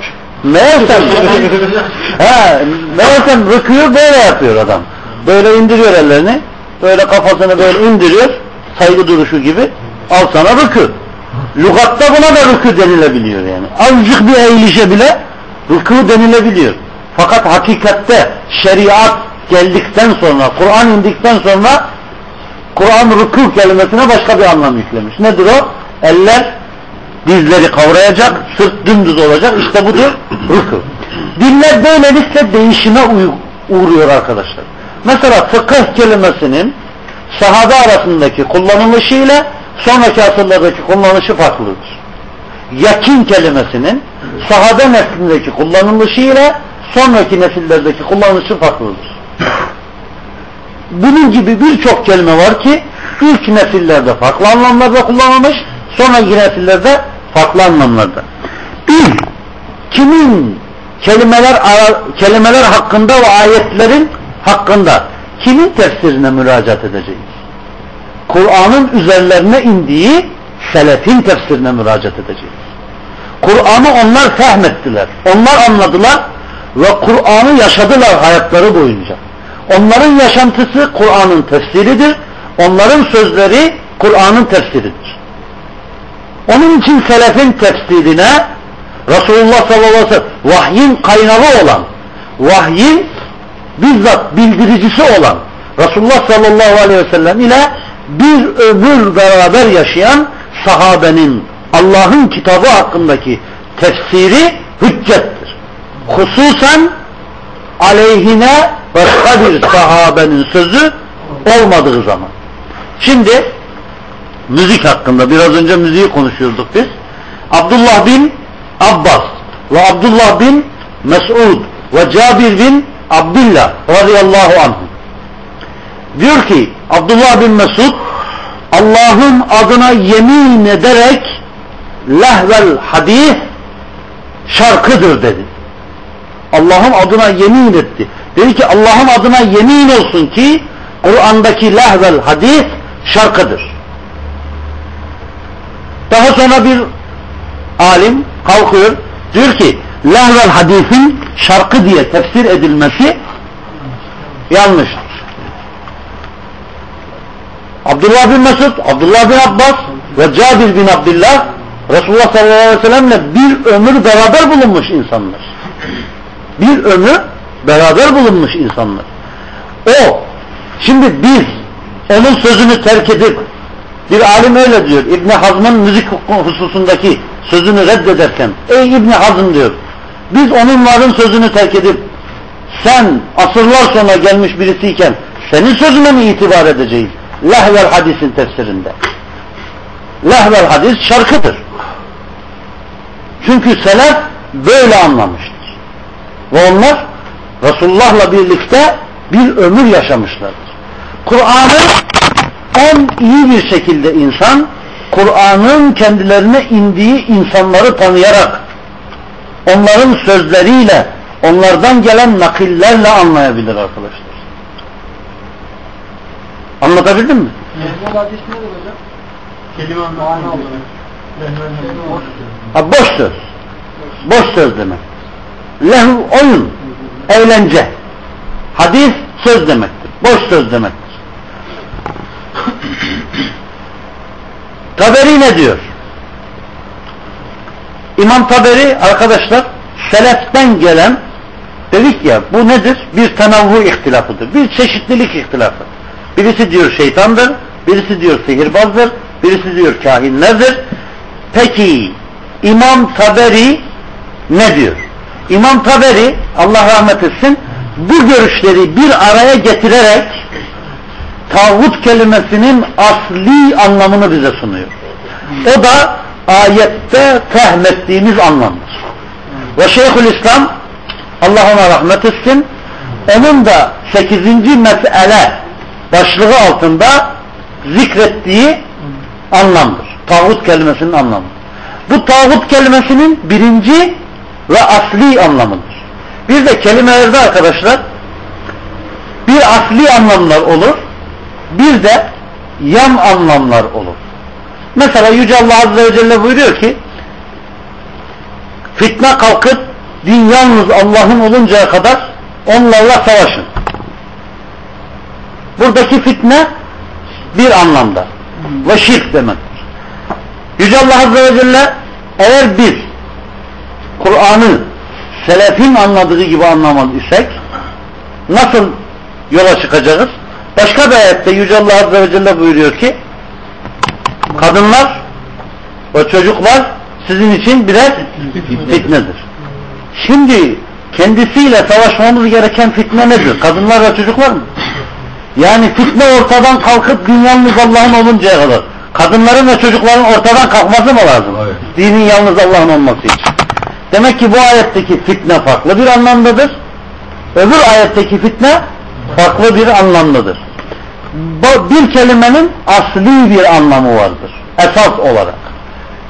Meğersem he, meğersem rüküyü böyle yapıyor adam. Böyle indiriyor ellerini. Böyle kafasını böyle indiriyor. Saygı duruşu gibi. Al sana rükü. Lugatta buna da rükü denilebiliyor yani. Azıcık bir eğilişe bile rükü denilebiliyor. Fakat hakikatte şeriat geldikten sonra, Kur'an indikten sonra Kur'an rükû kelimesine başka bir anlam yüklemiş. Nedir o? Eller dizleri kavrayacak, sırt dümdüz olacak. İşte budur rükû. Diller böylelikle değişime uğruyor arkadaşlar. Mesela fıkıh kelimesinin sahabe arasındaki kullanılışı ile sonraki asırlardaki kullanışı farklıdır. Yakin kelimesinin sahabe neslindeki kullanılışı ile sonraki nesillerdeki kullanışı farklıdır. Bunun gibi birçok kelime var ki ilk nesillerde farklı anlamlarda kullanılmış, sonraki nesillerde farklı anlamlarda. Bir, kimin kelimeler kelimeler hakkında ve ayetlerin hakkında kimin tefsirine müracaat edeceğiz? Kur'an'ın üzerlerine indiği selefin tefsirine müracaat edeceğiz. Kur'an'ı onlar fehmettiler. Onlar anladılar ve Kur'an'ı yaşadılar hayatları boyunca. Onların yaşantısı Kur'an'ın tefsiridir. Onların sözleri Kur'an'ın tefsiridir. Onun için selefin tefsirine Resulullah sallallahu aleyhi ve sellem vahyin kaynağı olan, vahyin bizzat bildiricisi olan Resulullah sallallahu aleyhi ve sellem ile bir ömür beraber yaşayan sahabenin Allah'ın kitabı hakkındaki tefsiri hüccettir. Hususen aleyhine başka bir sahabenin sözü olmadığı zaman. Şimdi müzik hakkında biraz önce müziği konuşuyorduk biz. Abdullah bin Abbas ve Abdullah bin Mes'ud ve Cabir bin Abdullah radıyallahu anh diyor ki Abdullah bin Mesud Allah'ın adına yemin ederek lehvel hadis şarkıdır dedi. Allah'ın adına yemin etti. Dedi ki Allah'ın adına yemin olsun ki Kur'an'daki lehvel hadis şarkıdır. Daha sonra bir alim kalkıyor diyor ki lehvel hadisin şarkı diye tefsir edilmesi yanlıştır. Abdullah bin Mesud, Abdullah bin Abbas ve Cabir bin Abdullah Resulullah sallallahu aleyhi ve sellemle bir ömür beraber bulunmuş insanlar. Bir ömür beraber bulunmuş insanlar. O, şimdi biz onun sözünü terk edip bir alim öyle diyor. İbn Hazm'ın müzik hususundaki sözünü reddederken ey İbn Hazm diyor. Biz onunların sözünü terk edip sen asırlar sonra gelmiş birisiyken senin sözüne mi itibar edeceğiz? Lehvel hadisin tefsirinde. Lehvel hadis şarkıdır. Çünkü selef böyle anlamıştır. Ve onlar Resulullah'la birlikte bir ömür yaşamışlardır. Kur'an'ı en iyi bir şekilde insan Kur'an'ın kendilerine indiği insanları tanıyarak onların sözleriyle onlardan gelen nakillerle anlayabilir arkadaşlar. Anlatabildim mi? Lehvel hadis nedir hocam? Kelime anlamı boş söz. Boş söz demek. Lehu oyun, eğlence. Hadis söz demektir. Boş söz demektir. Taberi ne diyor? İmam Taberi arkadaşlar seleften gelen dedik ya bu nedir? Bir tenavvu ihtilafıdır. Bir çeşitlilik ihtilafı. Birisi diyor şeytandır, birisi diyor sihirbazdır, birisi diyor kahinlerdir. Peki İmam Taberi ne diyor? İmam Taberi Allah rahmet etsin bu görüşleri bir araya getirerek tağut kelimesinin asli anlamını bize sunuyor. O da ayette fehmettiğimiz anlamdır. Ve Şeyhülislam Allah ona rahmet etsin onun da 8. mesele başlığı altında zikrettiği anlamdır. Tağut kelimesinin anlamı. Bu tağut kelimesinin birinci ve asli anlamıdır. Bir de kelimelerde arkadaşlar bir asli anlamlar olur bir de yan anlamlar olur. Mesela Yüce Allah Azze ve Celle buyuruyor ki fitne kalkıp din yalnız Allah'ın oluncaya kadar onlarla savaşın. Buradaki fitne bir anlamda ve şirk demektir. Yüce Allah Azze ve Celle eğer biz Kur'an'ı selefin anladığı gibi anlamaz isek nasıl yola çıkacağız? Başka bir ayette Yüce Allah Azze ve Celle buyuruyor ki kadınlar ve çocuklar sizin için birer fitnedir. Şimdi kendisiyle savaşmamız gereken fitne nedir? Kadınlar ve çocuklar mı? Yani fitne ortadan kalkıp din yalnız Allah'ın oluncaya kadar. Kadınların ve çocukların ortadan kalkması mı lazım? Evet. Dinin yalnız Allah'ın olması için. Demek ki bu ayetteki fitne farklı bir anlamdadır. Öbür ayetteki fitne farklı bir anlamdadır. Bir kelimenin asli bir anlamı vardır. Esas olarak.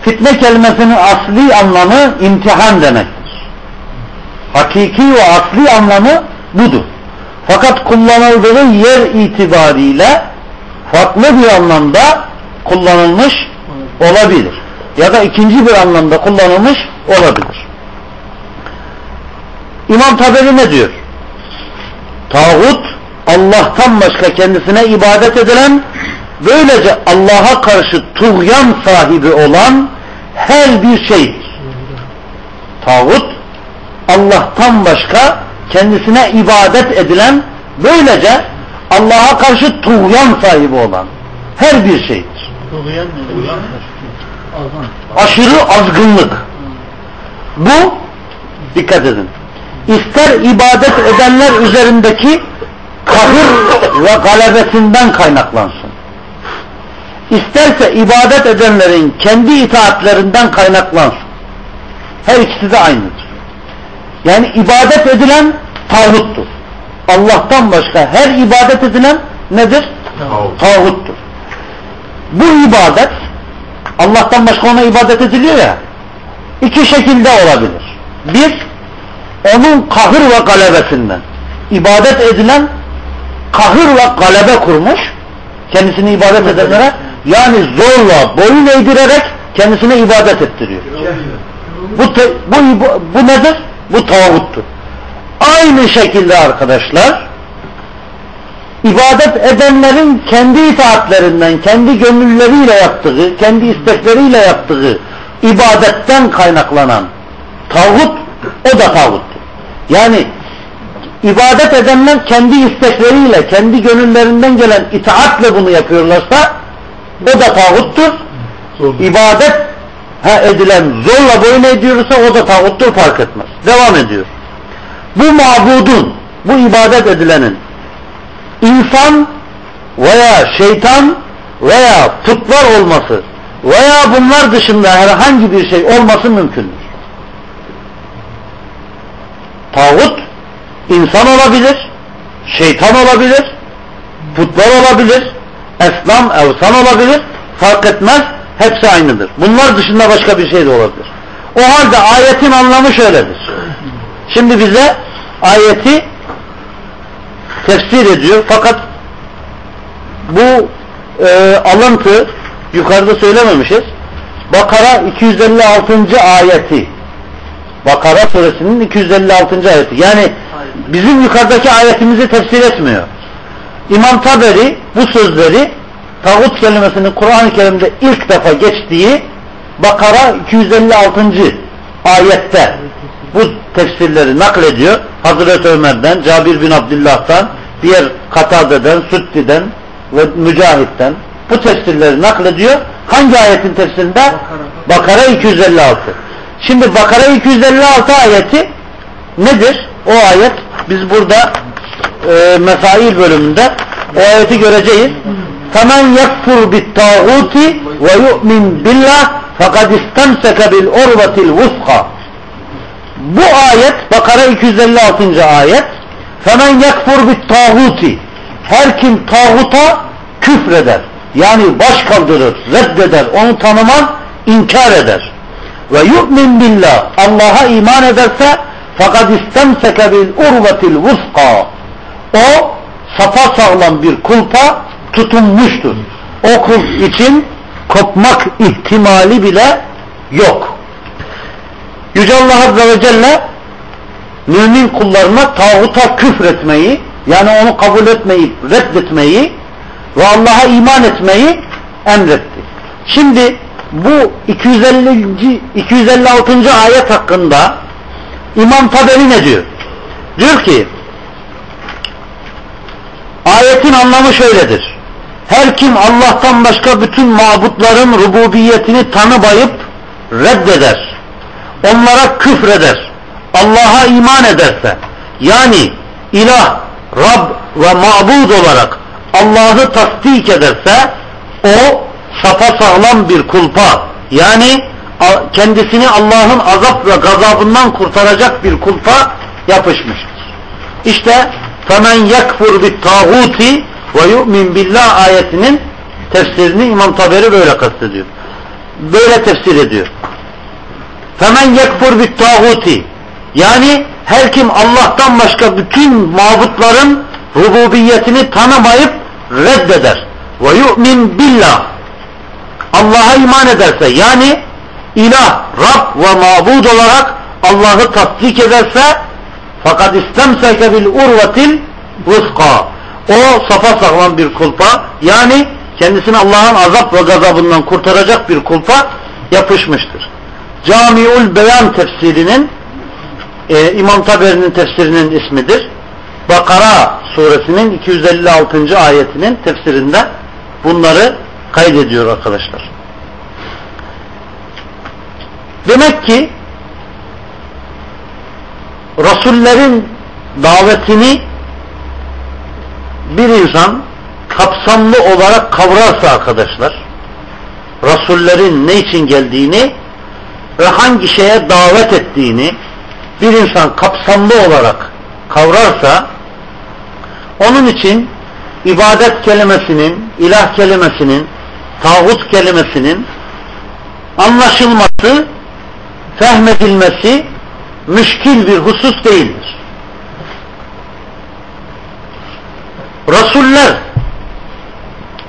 Fitne kelimesinin asli anlamı imtihan demektir. Hakiki ve asli anlamı budur. Fakat kullanıldığı yer itibariyle farklı bir anlamda kullanılmış olabilir. Ya da ikinci bir anlamda kullanılmış olabilir. İmam Taberi ne diyor? Tağut Allah'tan başka kendisine ibadet edilen böylece Allah'a karşı tuğyan sahibi olan her bir şeydir. Tağut Allah'tan başka kendisine ibadet edilen böylece Allah'a karşı tuğyan sahibi olan her bir şeydir. Uğrayan Aşırı azgınlık. Bu dikkat edin. İster ibadet edenler üzerindeki kahır ve galebesinden kaynaklansın. İsterse ibadet edenlerin kendi itaatlerinden kaynaklansın. Her ikisi de aynıdır. Yani ibadet edilen tağuttur. Allah'tan başka her ibadet edilen nedir? Tağut. Tağuttur. Bu ibadet Allah'tan başka ona ibadet ediliyor ya iki şekilde olabilir. Bir, onun kahır ve galebesinden. İbadet edilen kahır ve galebe kurmuş kendisini ibadet edenlere yani zorla boyun eğdirerek kendisine ibadet ettiriyor. Bu, te- bu, bu nedir? Bu tağuttur. Aynı şekilde arkadaşlar ibadet edenlerin kendi itaatlerinden, kendi gönülleriyle yaptığı, kendi istekleriyle yaptığı ibadetten kaynaklanan tağut, o da tağuttur. Yani ibadet edenler kendi istekleriyle, kendi gönüllerinden gelen itaatle bunu yapıyorlarsa o da tağuttur. İbadet ha, edilen zorla boyun ediyorsa o da tağuttur fark etmez. Devam ediyor. Bu mabudun, bu ibadet edilenin insan veya şeytan veya putlar olması veya bunlar dışında herhangi bir şey olması mümkündür. Tağut insan olabilir, şeytan olabilir, putlar olabilir, esnam, evsan olabilir, fark etmez, hepsi aynıdır. Bunlar dışında başka bir şey de olabilir. O halde ayetin anlamı şöyledir. Şimdi bize ayeti tefsir ediyor fakat bu e, alıntı yukarıda söylememişiz. Bakara 256. ayeti Bakara suresinin 256. ayeti. Yani bizim yukarıdaki ayetimizi tefsir etmiyor. İmam Taberi bu sözleri tağut kelimesinin Kur'an-ı Kerim'de ilk defa geçtiği Bakara 256. ayette bu tefsirleri naklediyor. Hazreti Ömer'den, Cabir bin Abdullah'tan, diğer Katade'den, Sütti'den ve Mücahit'ten bu tefsirleri naklediyor. Hangi ayetin tefsirinde? Bakara 256. Şimdi Bakara 256 ayeti nedir? O ayet biz burada e, mesail bölümünde o ayeti göreceğiz. Femen yakfur bit tağuti ve yu'min billah fakat istemseke bil urvetil vuska. Bu ayet Bakara 256. ayet Femen yakfur bit tağuti her kim tağuta küfreder. Yani baş kaldırır, reddeder, onu tanımaz, inkar eder. Ve yu'min billah Allah'a iman ederse fakat istemseke bil urvetil vuska o safa sağlam bir kulpa tutunmuştur. O kulp için kopmak ihtimali bile yok. Yüce Allah Azze ve Celle mümin kullarına tağuta küfretmeyi yani onu kabul etmeyi, reddetmeyi ve Allah'a iman etmeyi emretti. Şimdi bu 250. 256. ayet hakkında İmam Taberi ne diyor? Diyor ki ayetin anlamı şöyledir. Her kim Allah'tan başka bütün mabutların rububiyetini tanımayıp reddeder. Onlara küfreder. Allah'a iman ederse yani ilah, Rab ve mabud olarak Allah'ı tasdik ederse o sapasağlam bir kulpa yani kendisini Allah'ın azap ve gazabından kurtaracak bir kulpa yapışmıştır. İşte فَمَنْ يَكْفُرْ بِالْتَاغُوتِ وَيُؤْمِنْ billah ayetinin tefsirini İmam Taberi böyle kastediyor. Böyle tefsir ediyor. فَمَنْ يَكْفُرْ بِالْتَاغُوتِ Yani her kim Allah'tan başka bütün mabutların rububiyetini tanımayıp reddeder. وَيُؤْمِنْ billah Allah'a iman ederse yani ilah, Rab ve mabud olarak Allah'ı tasdik ederse fakat istemseke bil urvetil vuska o safa sağlam bir kulpa yani kendisini Allah'ın azap ve gazabından kurtaracak bir kulpa yapışmıştır. Camiul Beyan tefsirinin e, İmam Taberi'nin tefsirinin ismidir. Bakara suresinin 256. ayetinin tefsirinde bunları kaydediyor arkadaşlar. Demek ki Resullerin davetini bir insan kapsamlı olarak kavrarsa arkadaşlar Resullerin ne için geldiğini ve hangi şeye davet ettiğini bir insan kapsamlı olarak kavrarsa onun için ibadet kelimesinin, ilah kelimesinin, tağut kelimesinin anlaşılması, fehmedilmesi müşkil bir husus değildir. Resuller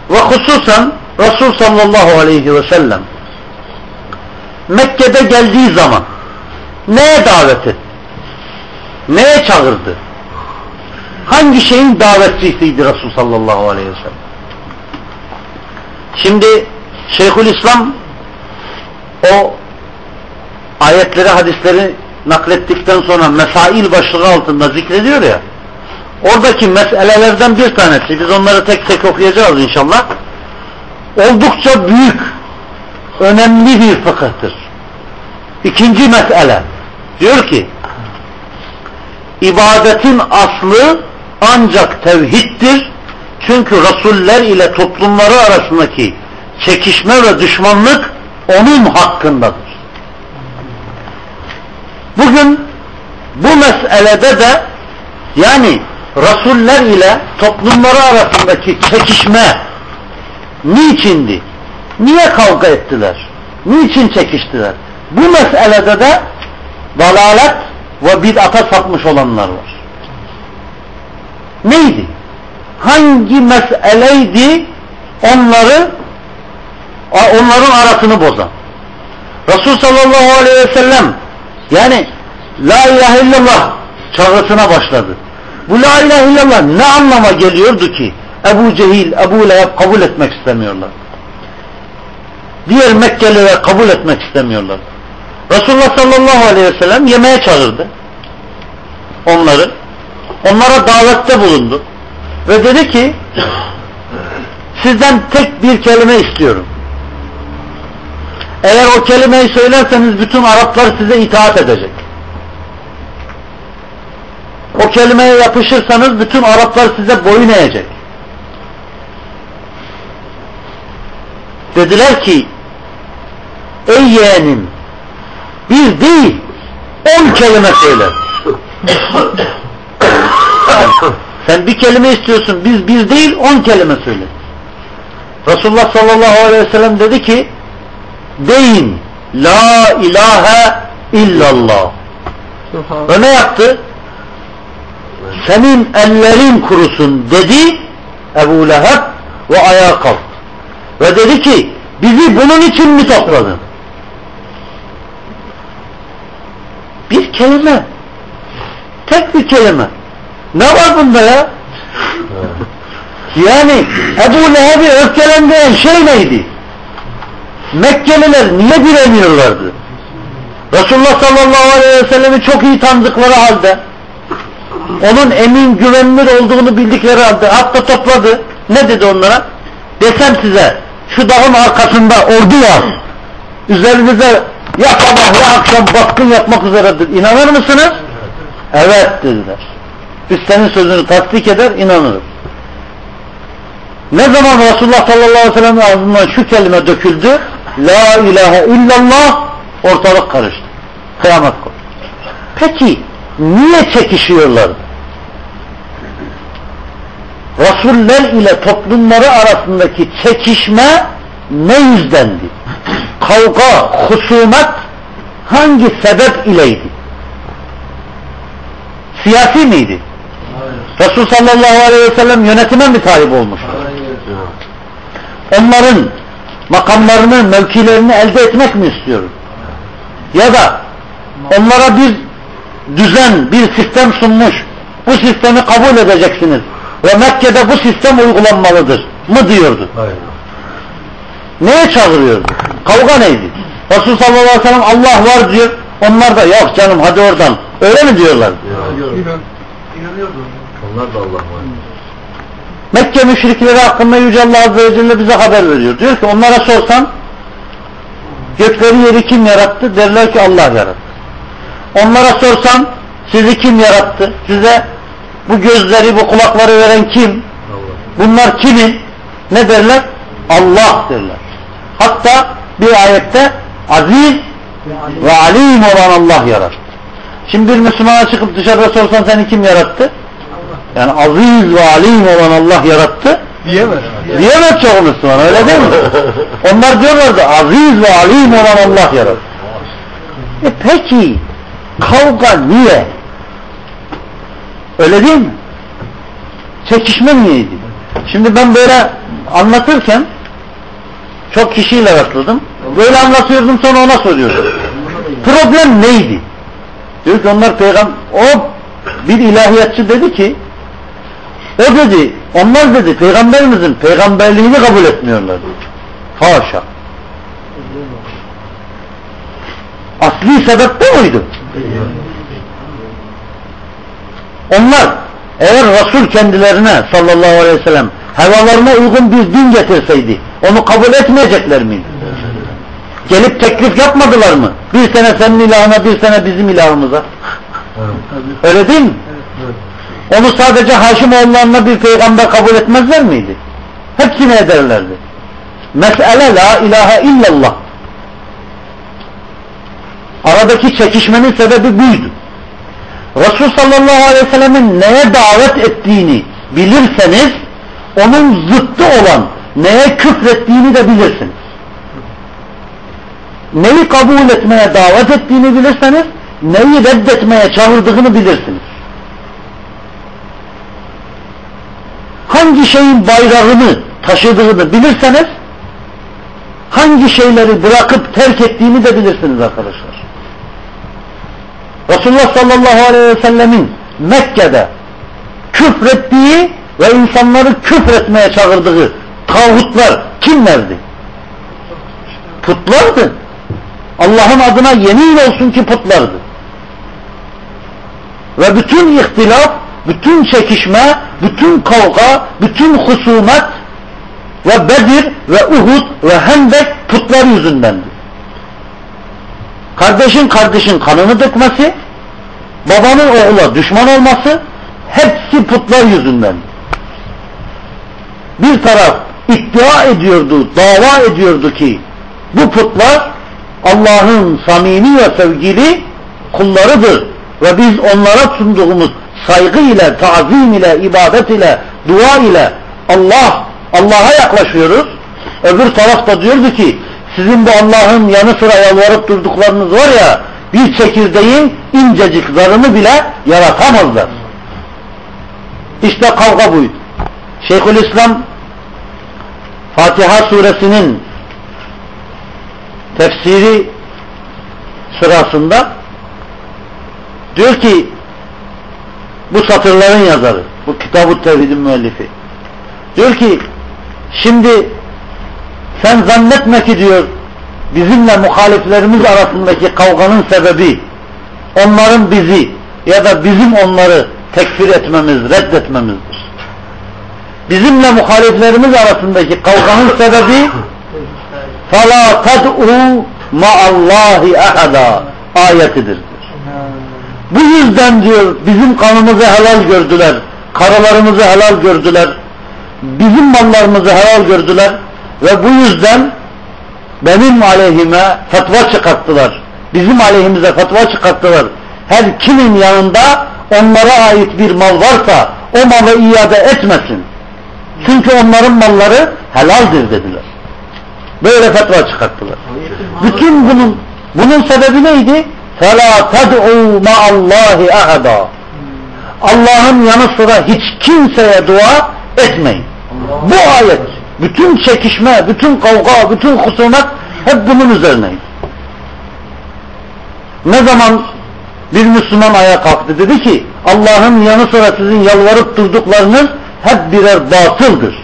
ve hususan Resul sallallahu aleyhi ve sellem Mekke'de geldiği zaman neye davet etti? Neye çağırdı? Hangi şeyin davetçisiydi Resul sallallahu aleyhi ve sellem? Şimdi Şeyhülislam o ayetleri, hadisleri naklettikten sonra mesail başlığı altında zikrediyor ya oradaki meselelerden bir tanesi biz onları tek tek okuyacağız inşallah oldukça büyük önemli bir fıkıhtır. İkinci mesele diyor ki ibadetin aslı ancak tevhiddir. Çünkü Resuller ile toplumları arasındaki çekişme ve düşmanlık onun hakkındadır. Bugün bu meselede de yani Resuller ile toplumları arasındaki çekişme niçindi? Niye kavga ettiler? Niçin çekiştiler? Bu meselede de dalalet ve bid'ata sapmış olanlar var. Neydi? Hangi meseleydi onları onların arasını bozan? Resul sallallahu aleyhi ve sellem yani La ilahe illallah çağrısına başladı. Bu La ilahe illallah ne anlama geliyordu ki? Ebu Cehil, Ebu Leheb kabul etmek istemiyorlar. Diğer Mekkeliler kabul etmek istemiyorlar. Resulullah sallallahu aleyhi ve sellem yemeğe çağırdı. Onları. Onlara davette bulundu. Ve dedi ki sizden tek bir kelime istiyorum. Eğer o kelimeyi söylerseniz bütün Araplar size itaat edecek. O kelimeye yapışırsanız bütün Araplar size boyun eğecek. Dediler ki ey yeğenim bir değil on kelime söyle. Sen bir kelime istiyorsun biz bir değil on kelime söyle. Resulullah sallallahu aleyhi ve sellem dedi ki deyin la ilahe illallah. Ve ne yaptı? Senin ellerin kurusun dedi Ebu Leheb ve ayağa kalktı. Ve dedi ki bizi bunun için mi topladın? Bir kelime. Tek bir kelime. Ne var bunda ya? yani Ebu Leheb'i öfkelendiren şey neydi? Mekkeliler niye direniyorlardı? Resulullah sallallahu aleyhi ve sellem'i çok iyi tanıdıkları halde onun emin güvenilir olduğunu bildikleri halde hatta topladı. Ne dedi onlara? Desem size şu dağın arkasında ordu var. Üzerinize ya sabah ya akşam baskın yapmak üzeredir. İnanır mısınız? Evet dediler. Biz senin sözünü tasdik eder inanırız. Ne zaman Resulullah sallallahu aleyhi ve sellem ağzından şu kelime döküldü? La ilahe illallah ortalık karıştı. Kıyamet koptu. Peki niye çekişiyorlar? Resuller ile toplumları arasındaki çekişme ne yüzdendi? Kavga, husumet hangi sebep ileydi? Siyasi miydi? Resul sallallahu aleyhi ve sellem yönetime mi talip olmuştu? Onların makamlarını, mevkilerini elde etmek mi istiyoruz? Ya da onlara bir düzen, bir sistem sunmuş. Bu sistemi kabul edeceksiniz. Ve Mekke'de bu sistem uygulanmalıdır mı diyordu. Hayır. Neye çağırıyordu? Kavga neydi? Resul sallallahu aleyhi ve sellem Allah var diyor. Onlar da yok canım hadi oradan. Öyle mi diyorlar? İnanıyordu. Onlar da Allah var. Mekke müşrikleri hakkında Yüce Allah Azze ve Celle bize haber veriyor. Diyor ki onlara sorsan gökleri yeri kim yarattı? Derler ki Allah yarattı. Onlara sorsan sizi kim yarattı? Size bu gözleri bu kulakları veren kim? Bunlar kimin? Ne derler? Allah derler. Hatta bir ayette aziz ve alim olan Allah yarattı. Şimdi bir Müslümana çıkıp dışarıda sorsan seni kim yarattı? Yani aziz ve alim olan Allah yarattı. Diyemez. Diyemez çoğu Müslüman öyle değil mi? Onlar diyorlardı aziz ve alim olan Allah yarattı. E peki kavga niye? Öyle değil mi? Çekişme niyeydi? Şimdi ben böyle anlatırken çok kişiyle rastladım. Böyle anlatıyordum sonra ona soruyordum. Problem neydi? Diyor ki onlar peygamber o bir ilahiyatçı dedi ki o dedi onlar dedi peygamberimizin peygamberliğini kabul etmiyorlar. Haşa. Asli sebep bu muydu? Onlar eğer Resul kendilerine sallallahu aleyhi ve sellem hevalarına uygun bir din getirseydi onu kabul etmeyecekler miydi? Gelip teklif yapmadılar mı? Bir sene senin ilahına bir sene bizim ilahımıza. Öyle değil mi? Onu sadece Haşimoğullarına bir peygamber kabul etmezler miydi? Hepsini ederlerdi. Mesele la ilahe illallah. Aradaki çekişmenin sebebi buydu. Resul sallallahu aleyhi ve sellemin neye davet ettiğini bilirseniz onun zıttı olan neye küfrettiğini de bilirsiniz. Neyi kabul etmeye davet ettiğini bilirseniz neyi reddetmeye çağırdığını bilirsiniz. Hangi şeyin bayrağını taşıdığını bilirseniz hangi şeyleri bırakıp terk ettiğini de bilirsiniz arkadaşlar. Resulullah sallallahu aleyhi ve sellemin Mekke'de küfrettiği ve insanları küfretmeye çağırdığı tağutlar kimlerdi? Putlardı. Allah'ın adına yemin olsun ki putlardı. Ve bütün ihtilaf, bütün çekişme, bütün kavga, bütün husumet ve Bedir ve Uhud ve Hendek putlar yüzündendi. Kardeşin kardeşin kanını dökmesi, babanın oğula düşman olması hepsi putlar yüzünden. Bir taraf iddia ediyordu, dava ediyordu ki bu putlar Allah'ın samimi ve sevgili kullarıdır ve biz onlara sunduğumuz saygı ile, tazim ile, ibadet ile, dua ile Allah Allah'a yaklaşıyoruz. Öbür taraf da diyordu ki sizin bu Allah'ın yanı sıra yalvarıp durduklarınız var ya bir çekirdeğin incecik zarını bile yaratamazlar. İşte kavga buydu. Şeyhülislam Fatiha suresinin tefsiri sırasında diyor ki bu satırların yazarı, bu Kitab-ı Tevhid'in müellifi diyor ki şimdi sen zannetme ki diyor bizimle muhaliflerimiz arasındaki kavganın sebebi onların bizi ya da bizim onları tekfir etmemiz, reddetmemizdir. Bizimle muhaliflerimiz arasındaki kavganın sebebi فَلَا تَدْعُوا مَعَ اللّٰهِ اَحَدًا ayetidir. Bu yüzden diyor bizim kanımızı helal gördüler, karalarımızı helal gördüler, bizim mallarımızı helal gördüler ve bu yüzden benim aleyhime fatva çıkarttılar. Bizim aleyhimize fatva çıkarttılar. Her kimin yanında onlara ait bir mal varsa o malı iade etmesin. Çünkü onların malları helaldir dediler. Böyle fatva çıkarttılar. Bütün bunun bunun sebebi neydi? فَلَا تَدْعُوا مَعَ اللّٰهِ اَحَدًا Allah'ın yanı sıra hiç kimseye dua etmeyin. Bu ayet, bütün çekişme, bütün kavga, bütün husumet hep bunun üzerineydi. Ne zaman bir Müslüman ayağa kalktı dedi ki Allah'ın yanı sıra sizin yalvarıp durduklarınız hep birer batıldır.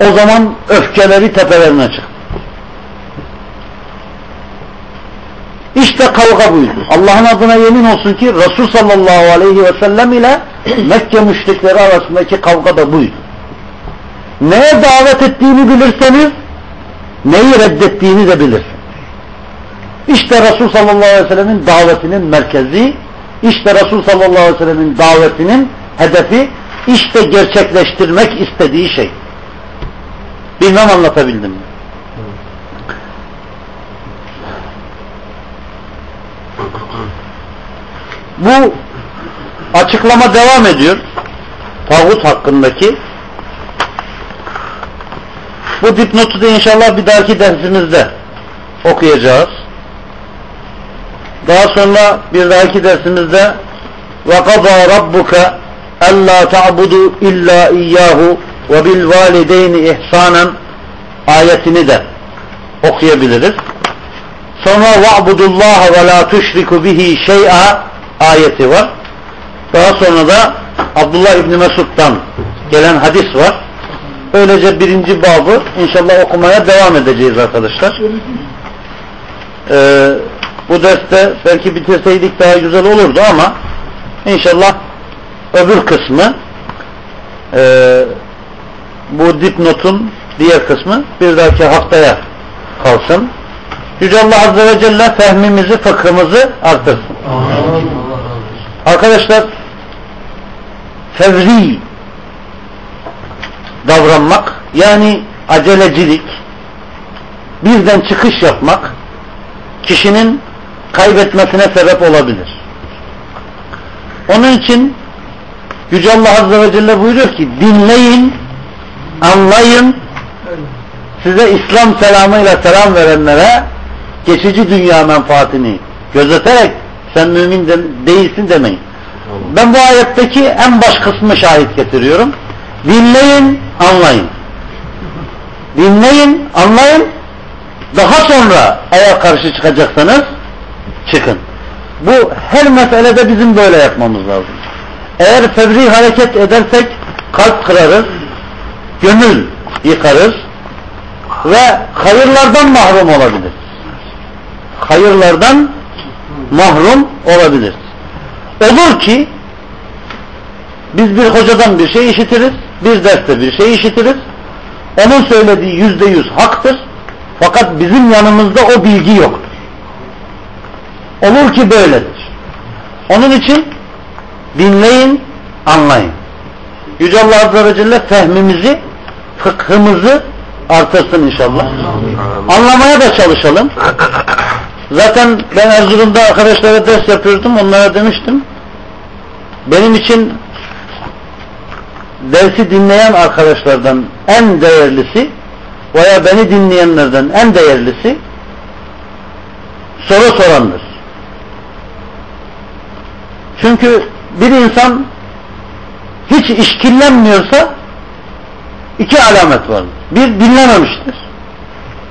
O zaman öfkeleri tepelerine çıktı. İşte kavga buydu. Allah'ın adına yemin olsun ki Resul sallallahu aleyhi ve sellem ile Mekke müşrikleri arasındaki kavga da buydu. Neye davet ettiğini bilirseniz neyi reddettiğini de bilirsiniz. İşte Resul sallallahu aleyhi ve sellemin davetinin merkezi, işte Resul sallallahu aleyhi ve sellemin davetinin hedefi, işte gerçekleştirmek istediği şey. Bilmem anlatabildim mi? Bu açıklama devam ediyor. Tağut hakkındaki. Bu dipnotu da inşallah bir dahaki dersimizde okuyacağız. Daha sonra bir dahaki dersimizde وَقَضَى رَبُّكَ أَلَّا تَعْبُدُوا إِلَّا إِيَّاهُ وَبِالْوَالِدَيْنِ إِحْسَانًا ayetini de okuyabiliriz. Sonra وَعْبُدُ اللّٰهَ وَلَا تُشْرِكُ بِهِ شَيْئًا ayeti var. Daha sonra da Abdullah İbni Mesud'dan gelen hadis var. Böylece birinci babı inşallah okumaya devam edeceğiz arkadaşlar. Ee, bu derste belki bitirseydik daha güzel olurdu ama inşallah öbür kısmı e, bu dipnotun diğer kısmı bir dahaki haftaya kalsın. Yüce Allah Azze ve Celle fehmimizi, fıkhımızı artırsın. Arkadaşlar fevri davranmak yani acelecilik birden çıkış yapmak kişinin kaybetmesine sebep olabilir. Onun için Yüce Allah Azze ve Celle buyuruyor ki dinleyin, anlayın, size İslam selamıyla selam verenlere geçici dünya menfaatini gözeterek sen mümin de, değilsin demeyin. Ben bu ayetteki en baş kısmı şahit getiriyorum. Dinleyin, anlayın. Dinleyin, anlayın. Daha sonra eğer karşı çıkacaksanız çıkın. Bu her meselede bizim böyle yapmamız lazım. Eğer fevri hareket edersek kalp kırarız, gönül yıkarız ve hayırlardan mahrum olabilir. Hayırlardan mahrum olabilir. Olur ki biz bir hocadan bir şey işitiriz, bir derste bir şey işitiriz. Onun söylediği yüzde yüz haktır. Fakat bizim yanımızda o bilgi yoktur. Olur ki böyledir. Onun için dinleyin, anlayın. Yüce Allah Azze ve Celle fehmimizi, fıkhımızı artırsın inşallah. Anlamaya da çalışalım. Zaten ben Erzurum'da arkadaşlara ders yapıyordum. Onlara demiştim. Benim için dersi dinleyen arkadaşlardan en değerlisi veya beni dinleyenlerden en değerlisi soru sorandır. Çünkü bir insan hiç işkillenmiyorsa iki alamet var. Bir dinlememiştir.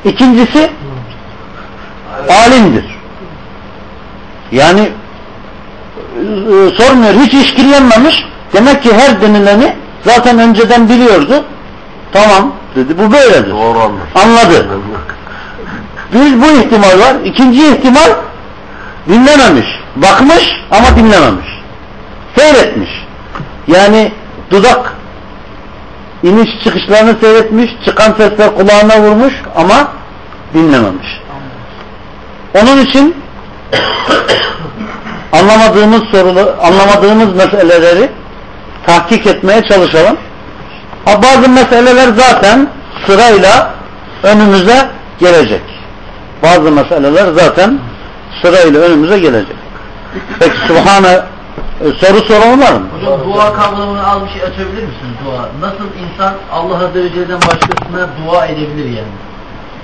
İkincisi alimdir. Yani e, sormuyor hiç işkillenmemiş. Demek ki her denileni zaten önceden biliyordu. Tamam dedi. Bu böyledir. Doğru anladım. Anladı. Bir bu ihtimal var. İkinci ihtimal dinlememiş. Bakmış ama dinlememiş. Seyretmiş. Yani dudak iniş çıkışlarını seyretmiş, çıkan sesler kulağına vurmuş ama dinlememiş. Onun için anlamadığımız soruları, anlamadığımız meseleleri tahkik etmeye çalışalım. Ha, bazı meseleler zaten sırayla önümüze gelecek. Bazı meseleler zaten sırayla önümüze gelecek. Peki Subhane soru soran var mı? Hocam dua kavramını az bir şey açabilir misiniz dua? Nasıl insan Allah Azze ve Celle'den başkasına dua edebilir yani?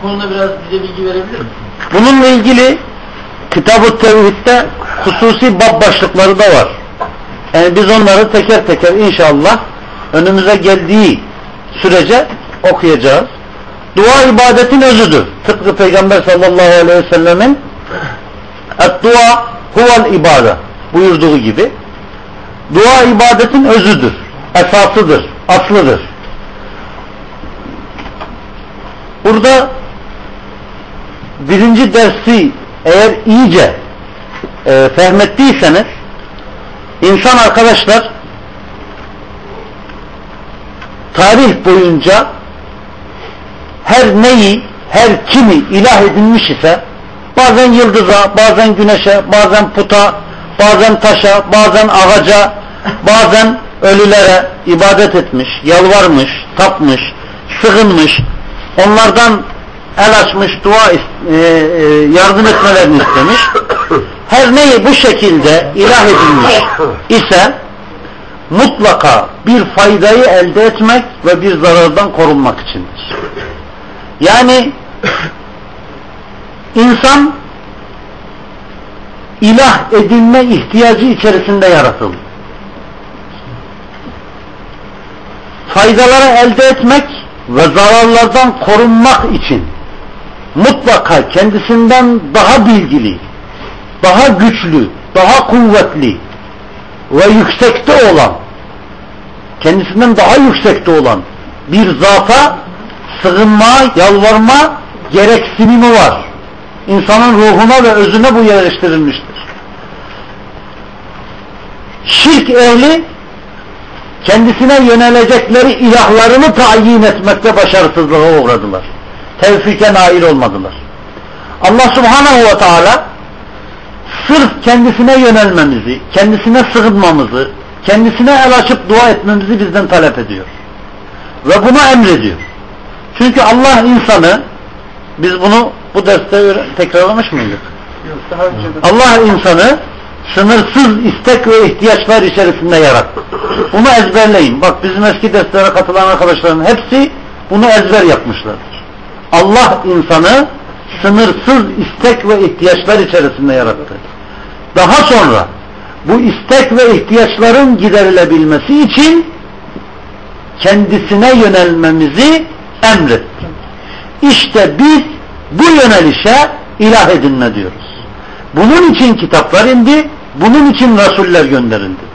Konuda biraz bize bilgi verebilir misiniz? Bununla ilgili Kitab-ı Tevhid'de hususi bab başlıkları da var. Yani biz onları teker teker inşallah önümüze geldiği sürece okuyacağız. Dua ibadetin özüdür. Tıpkı Peygamber sallallahu aleyhi ve sellemin dua huvel ibade buyurduğu gibi dua ibadetin özüdür, esasıdır, aslıdır. Burada birinci dersi eğer iyice e, fehmettiyseniz insan arkadaşlar tarih boyunca her neyi, her kimi ilah edinmiş ise bazen yıldıza, bazen güneşe, bazen puta, bazen taşa, bazen ağaca, bazen ölülere ibadet etmiş, yalvarmış, tapmış, sığınmış, onlardan el açmış, dua e, e, yardım etmelerini istemiş. Her neyi bu şekilde ilah edilmiş ise mutlaka bir faydayı elde etmek ve bir zarardan korunmak içindir. Yani insan ilah edinme ihtiyacı içerisinde yaratıldı. Faydaları elde etmek ve zararlardan korunmak için mutlaka kendisinden daha bilgili, daha güçlü, daha kuvvetli ve yüksekte olan kendisinden daha yüksekte olan bir zata sığınma, yalvarma gereksinimi var. İnsanın ruhuna ve özüne bu yerleştirilmiştir. Şirk ehli kendisine yönelecekleri ilahlarını tayin etmekte başarısızlığa uğradılar. Tevfike nail olmadılar. Allah subhanahu ve teala sırf kendisine yönelmemizi, kendisine sığınmamızı, kendisine el açıp dua etmemizi bizden talep ediyor. Ve bunu emrediyor. Çünkü Allah insanı biz bunu bu derste tekrarlamış mıydık? Allah insanı sınırsız istek ve ihtiyaçlar içerisinde yarattı. Bunu ezberleyin. Bak bizim eski derslere katılan arkadaşların hepsi bunu ezber yapmışlardır. Allah insanı sınırsız istek ve ihtiyaçlar içerisinde yarattı. Daha sonra bu istek ve ihtiyaçların giderilebilmesi için kendisine yönelmemizi emretti. İşte biz bu yönelişe ilah edinme diyoruz. Bunun için kitaplar indi, bunun için rasuller gönderildi.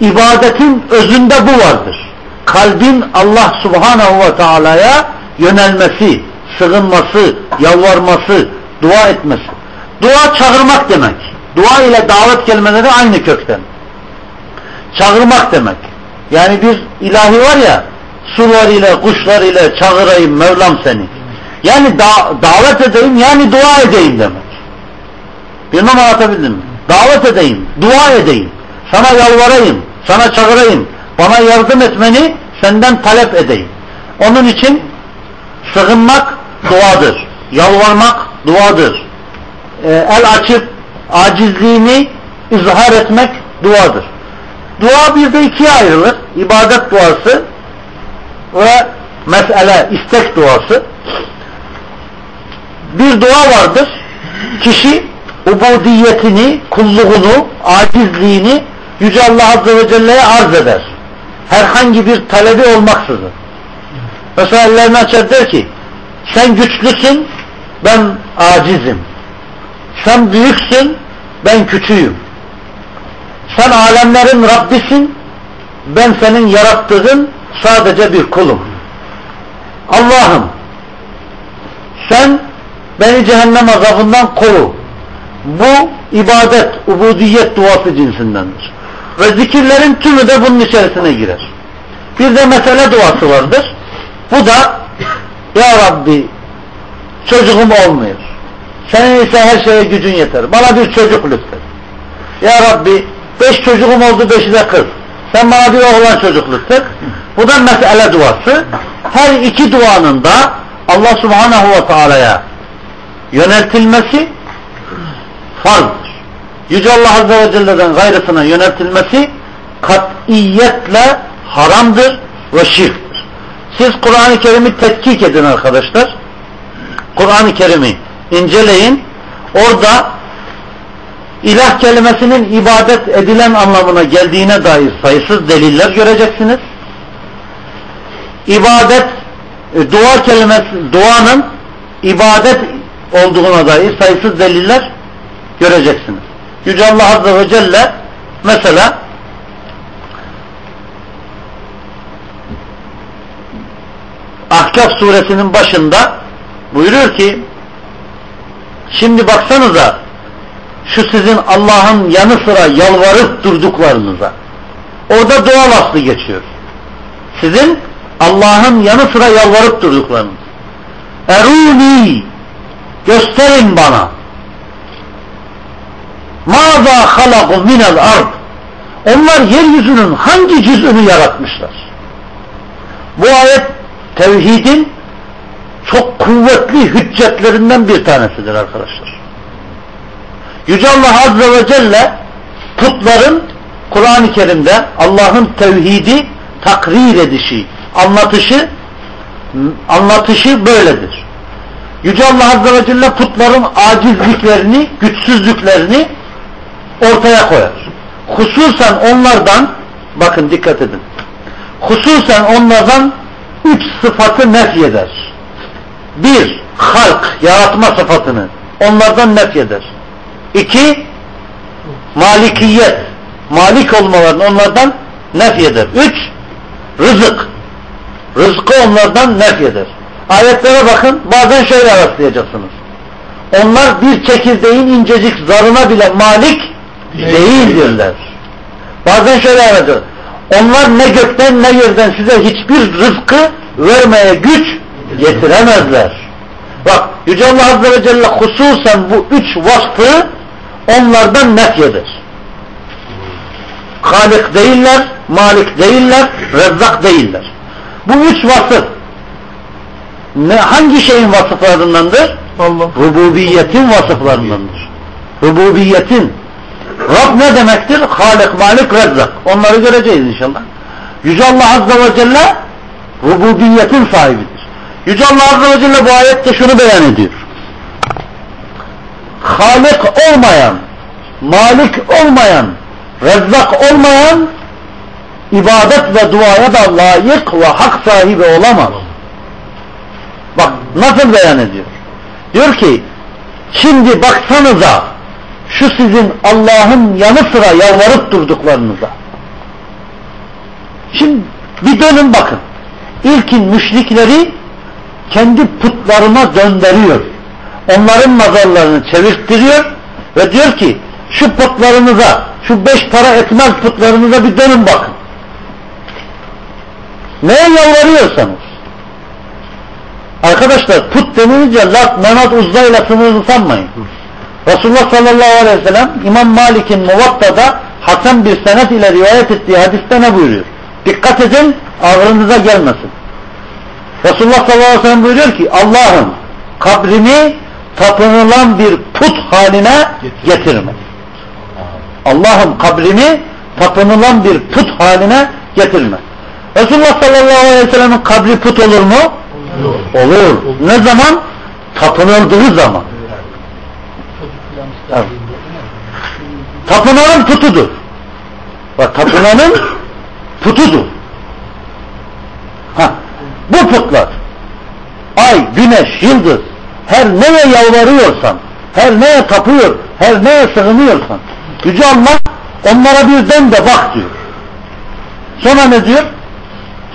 İbadetin özünde bu vardır. Kalbin Allah subhanahu ve teala'ya yönelmesi, sığınması, yalvarması, dua etmesi. Dua çağırmak demek. Dua ile davet kelimeleri aynı kökten. Çağırmak demek. Yani bir ilahi var ya, sular ile, kuşlar ile çağırayım Mevlam seni. Yani da davet edeyim, yani dua edeyim demek. Bilmem anlatabildim mi? Davet edeyim, dua edeyim, sana yalvarayım, sana çağırayım, bana yardım etmeni senden talep edeyim. Onun için sığınmak duadır, yalvarmak duadır. Ee, el açıp acizliğini izhar etmek duadır. Dua bir de ikiye ayrılır. İbadet duası ve mesele, istek duası. Bir dua vardır. Kişi ubudiyetini, kulluğunu, acizliğini Yüce Allah Azze ve Celle'ye arz eder. Herhangi bir talebi olmaksızın. Mesela ellerini açar der ki sen güçlüsün, ben acizim. Sen büyüksün, ben küçüğüm. Sen alemlerin Rabbisin, ben senin yarattığın sadece bir kulum. Allah'ım sen beni cehennem azabından koru. Bu ibadet, ubudiyet duası cinsindendir. Ve zikirlerin tümü de bunun içerisine girer. Bir de mesele duası vardır. Bu da Ya Rabbi çocuğum olmuyor. Senin ise her şeye gücün yeter. Bana bir çocuk lütfen. Ya Rabbi beş çocuğum oldu beşi de kız. Sen bana bir oğlan çocuk lütfen. Bu da mesele duası. Her iki duanın da Allah subhanahu ve teala'ya yöneltilmesi farzdır. Yüce Allah Azze ve Celle'den gayrısına yöneltilmesi katiyetle haramdır ve şirktir. Siz Kur'an-ı Kerim'i tetkik edin arkadaşlar. Kur'an-ı Kerim'i inceleyin. Orada ilah kelimesinin ibadet edilen anlamına geldiğine dair sayısız deliller göreceksiniz. İbadet, e, dua kelimesi, duanın ibadet olduğuna dair sayısız deliller göreceksiniz. Yüce Allah Azze ve Celle mesela Ahkaf suresinin başında buyuruyor ki şimdi baksanıza şu sizin Allah'ın yanı sıra yalvarıp durduklarınıza orada doğal aslı geçiyor. Sizin Allah'ın yanı sıra yalvarıp durduklarınız. Eruni gösterin bana. Maza halaku minel ard. Onlar yeryüzünün hangi cüzünü yaratmışlar? Bu ayet tevhidin çok kuvvetli hüccetlerinden bir tanesidir arkadaşlar. Yüce Allah Azze ve Celle putların Kur'an-ı Kerim'de Allah'ın tevhidi takrir edişi, anlatışı anlatışı böyledir. Yüce Allah Azze ve Celle putların acizliklerini, güçsüzlüklerini ortaya koyar. Hususen onlardan bakın dikkat edin. Hususen onlardan üç sıfatı nefyeder. Bir, halk, yaratma sıfatını onlardan nefyeder. İki, malikiyet, malik olmalarını onlardan nefyeder. Üç, rızık, rızkı onlardan nefyeder. Ayetlere bakın, bazen şöyle rastlayacaksınız. Onlar bir çekirdeğin incecik zarına bile malik değildirler. Bazen şöyle aracı. Onlar ne gökten ne yerden size hiçbir rızkı vermeye güç getiremezler. Bak Yüce Allah Azze ve Celle hususen bu üç vasfı onlardan nefyedir. Halik değiller, Malik değiller, Rezzak değiller. Bu üç vasıf ne, hangi şeyin vasıflarındandır? Allah. Rububiyetin vasıflarındandır. Rububiyetin. Rab ne demektir? Halik, Malik, Rezzak. Onları göreceğiz inşallah. Yüce Allah Azze ve Celle rububiyetin sahibidir. Yüce Allah Azze ve Celle bu ayette şunu beyan ediyor. Halik olmayan, Malik olmayan, Rezzak olmayan ibadet ve duaya da layık ve hak sahibi olamaz. Bak nasıl beyan ediyor. Diyor ki şimdi baksanıza şu sizin Allah'ın yanı sıra yalvarıp durduklarınıza. Şimdi bir dönün bakın. İlkin müşrikleri kendi putlarına döndürüyor. Onların mazarlarını çevirttiriyor ve diyor ki şu putlarınıza, şu beş para etmez putlarınıza bir dönün bakın. Neye yalvarıyorsanız. Arkadaşlar put denilince Lat, Menat, Uzza ile sınırlı sanmayın. Resulullah sallallahu aleyhi ve sellem İmam Malik'in Muvatta'da Hasan bir senet ile rivayet ettiği hadiste ne buyuruyor? Dikkat edin ağrınıza gelmesin. Resulullah sallallahu aleyhi ve sellem buyuruyor ki Allah'ım kabrimi tapınılan bir put haline getirme. Allah'ım kabrimi tapınılan bir put haline getirme. Resulullah sallallahu aleyhi ve sellem'in kabri put olur mu? Olur. Ne zaman? Tapınıldığı zaman. Evet. Tapınanın putudur. Bak tapınanın putudur. Ha, bu putlar ay, güneş, yıldız her neye yalvarıyorsan, her neye tapıyor, her neye sığınıyorsan Yüce Allah onlara bir dön de bak diyor. Sonra ne diyor?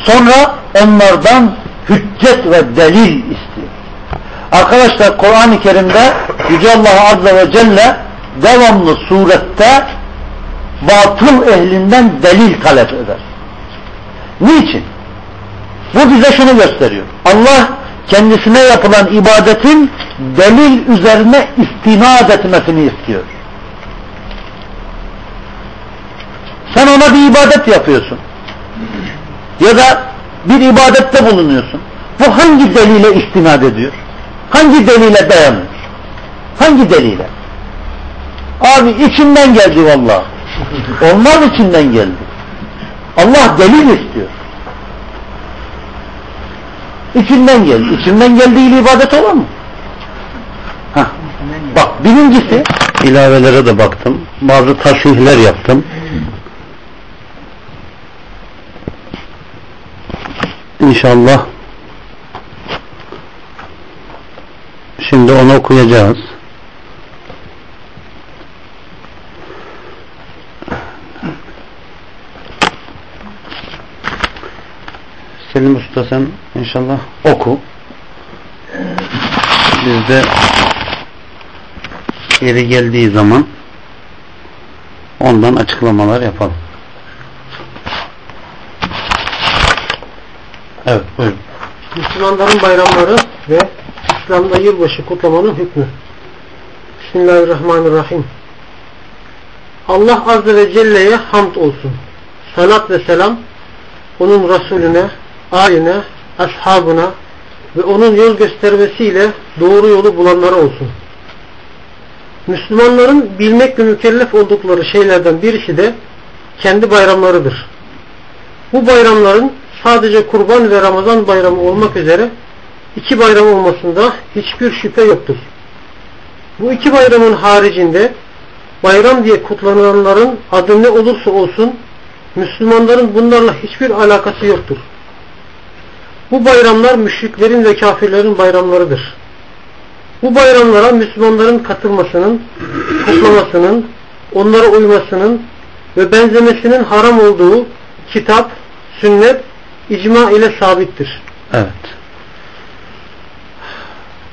Sonra onlardan hüccet ve delil istiyor. Arkadaşlar Kur'an-ı Kerim'de Yüce Allah Azze ve Celle devamlı surette batıl ehlinden delil talep eder. Niçin? Bu bize şunu gösteriyor. Allah kendisine yapılan ibadetin delil üzerine istinad etmesini istiyor. Sen ona bir ibadet yapıyorsun. Ya da bir ibadette bulunuyorsun. Bu hangi delile istinad ediyor? Hangi delile dayanıyor? Hangi delile? Abi içinden geldi vallahi. Olmaz içinden geldi. Allah delil istiyor. İçinden geldi. İçinden geldiğiyle ibadet olur mu? Heh. Bak birincisi ilavelere de baktım. Bazı tasihler yaptım. İnşallah şimdi onu okuyacağız. Selim Usta sen inşallah oku. biz de yeri geldiği zaman ondan açıklamalar yapalım. Evet buyurun. Müslümanların bayramları ve İslam'da yılbaşı kutlamanın hükmü. Bismillahirrahmanirrahim. Allah Azze ve Celle'ye hamd olsun. Salat ve selam onun Resulüne, aline, ashabına ve onun yol göstermesiyle doğru yolu bulanlara olsun. Müslümanların bilmekle mükellef oldukları şeylerden birisi de kendi bayramlarıdır. Bu bayramların sadece kurban ve Ramazan bayramı olmak üzere iki bayram olmasında hiçbir şüphe yoktur. Bu iki bayramın haricinde bayram diye kutlananların adı ne olursa olsun Müslümanların bunlarla hiçbir alakası yoktur. Bu bayramlar müşriklerin ve kafirlerin bayramlarıdır. Bu bayramlara Müslümanların katılmasının, kutlamasının, onlara uymasının ve benzemesinin haram olduğu kitap, sünnet, icma ile sabittir. Evet.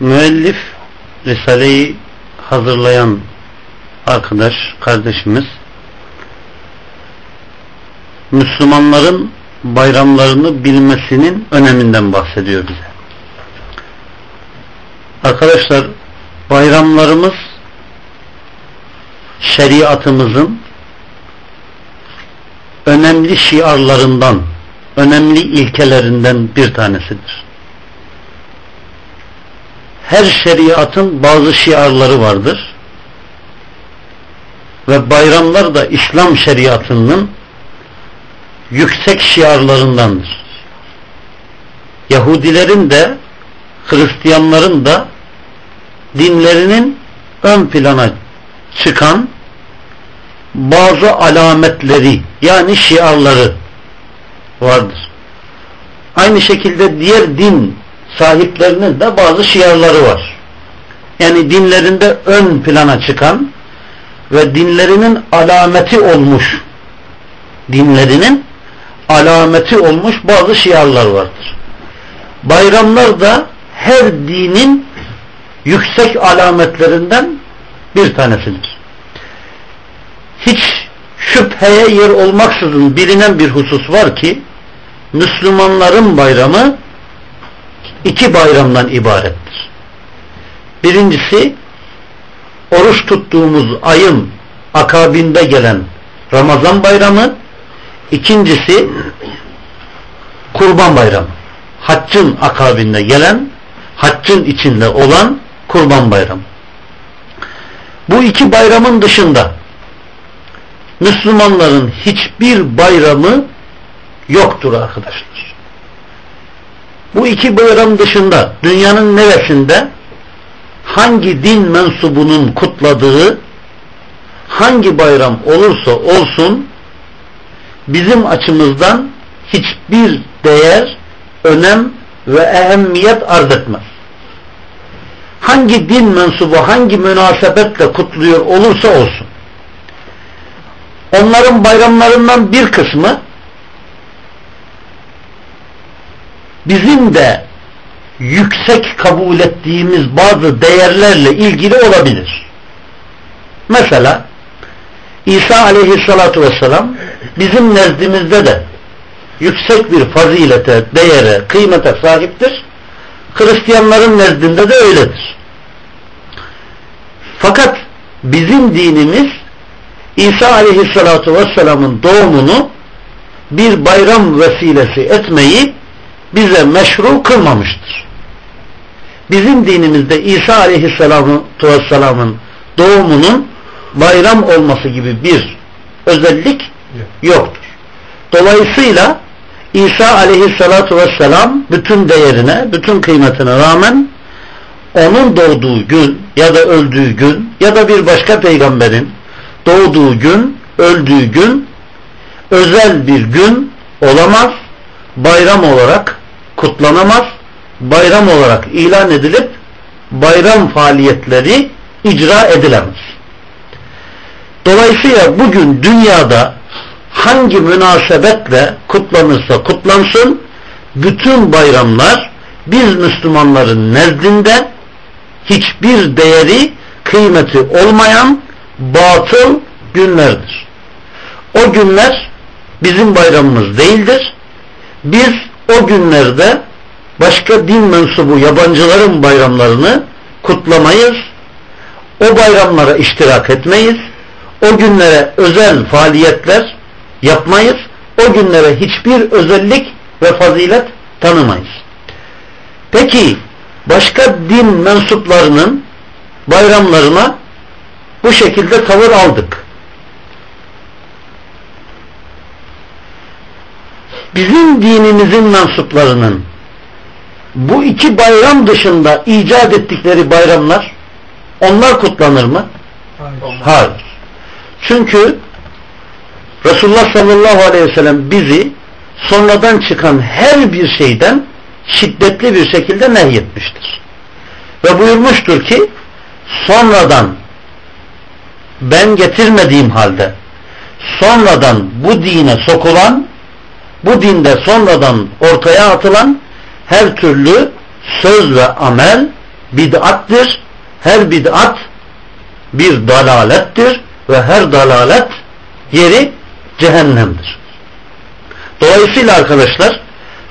Müellif Risale'yi hazırlayan arkadaş, kardeşimiz Müslümanların bayramlarını bilmesinin öneminden bahsediyor bize. Arkadaşlar bayramlarımız şeriatımızın önemli şiarlarından, önemli ilkelerinden bir tanesidir. Her şeriatın bazı şiarları vardır. Ve bayramlar da İslam şeriatının yüksek şiarlarındandır. Yahudilerin de Hristiyanların da dinlerinin ön plana çıkan bazı alametleri yani şiarları vardır. Aynı şekilde diğer din sahiplerinin de bazı şiarları var. Yani dinlerinde ön plana çıkan ve dinlerinin alameti olmuş dinlerinin alameti olmuş bazı şiarlar vardır. Bayramlar da her dinin yüksek alametlerinden bir tanesidir. Hiç şüpheye yer olmaksızın bilinen bir husus var ki Müslümanların bayramı iki bayramdan ibarettir. Birincisi oruç tuttuğumuz ayın akabinde gelen Ramazan bayramı İkincisi kurban bayramı. Haccın akabinde gelen, haccın içinde olan kurban bayramı. Bu iki bayramın dışında Müslümanların hiçbir bayramı yoktur arkadaşlar. Bu iki bayram dışında dünyanın neresinde hangi din mensubunun kutladığı hangi bayram olursa olsun bizim açımızdan hiçbir değer, önem ve ehemmiyet arz etmez. Hangi din mensubu hangi münasebetle kutluyor olursa olsun. Onların bayramlarından bir kısmı bizim de yüksek kabul ettiğimiz bazı değerlerle ilgili olabilir. Mesela İsa aleyhissalatu vesselam bizim nezdimizde de yüksek bir fazilete, değere, kıymete sahiptir. Hristiyanların nezdinde de öyledir. Fakat bizim dinimiz İsa aleyhissalatu vesselamın doğumunu bir bayram vesilesi etmeyi bize meşru kılmamıştır. Bizim dinimizde İsa aleyhissalatu vesselamın doğumunun bayram olması gibi bir özellik yoktur. Dolayısıyla İsa aleyhissalatu vesselam bütün değerine, bütün kıymetine rağmen onun doğduğu gün ya da öldüğü gün ya da bir başka peygamberin doğduğu gün, öldüğü gün özel bir gün olamaz, bayram olarak kutlanamaz, bayram olarak ilan edilip bayram faaliyetleri icra edilemez. Dolayısıyla bugün dünyada hangi münasebetle kutlanırsa kutlansın bütün bayramlar biz Müslümanların nezdinde hiçbir değeri, kıymeti olmayan batıl günlerdir. O günler bizim bayramımız değildir. Biz o günlerde başka din mensubu yabancıların bayramlarını kutlamayız. O bayramlara iştirak etmeyiz. O günlere özel faaliyetler yapmayız. O günlere hiçbir özellik ve fazilet tanımayız. Peki başka din mensuplarının bayramlarına bu şekilde tavır aldık. Bizim dinimizin mensuplarının bu iki bayram dışında icat ettikleri bayramlar onlar kutlanır mı? Hayır. Hayır. Çünkü Resulullah sallallahu aleyhi ve sellem bizi sonradan çıkan her bir şeyden şiddetli bir şekilde nehyetmiştir. Ve buyurmuştur ki sonradan ben getirmediğim halde sonradan bu dine sokulan bu dinde sonradan ortaya atılan her türlü söz ve amel bid'attir. Her bid'at bir dalalettir ve her dalalet yeri cehennemdir. Dolayısıyla arkadaşlar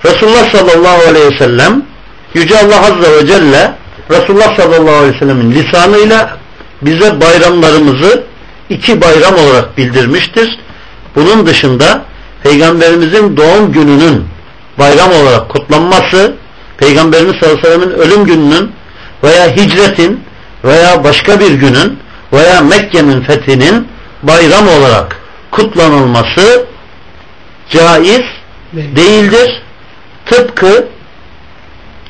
Resulullah sallallahu aleyhi ve sellem Yüce Allah Azze ve Celle Resulullah sallallahu aleyhi ve sellemin lisanıyla bize bayramlarımızı iki bayram olarak bildirmiştir. Bunun dışında Peygamberimizin doğum gününün bayram olarak kutlanması, Peygamberimiz sallallahu aleyhi ve sellemin ölüm gününün veya hicretin veya başka bir günün veya Mekke'nin fethinin bayram olarak kutlanılması caiz değildir. Tıpkı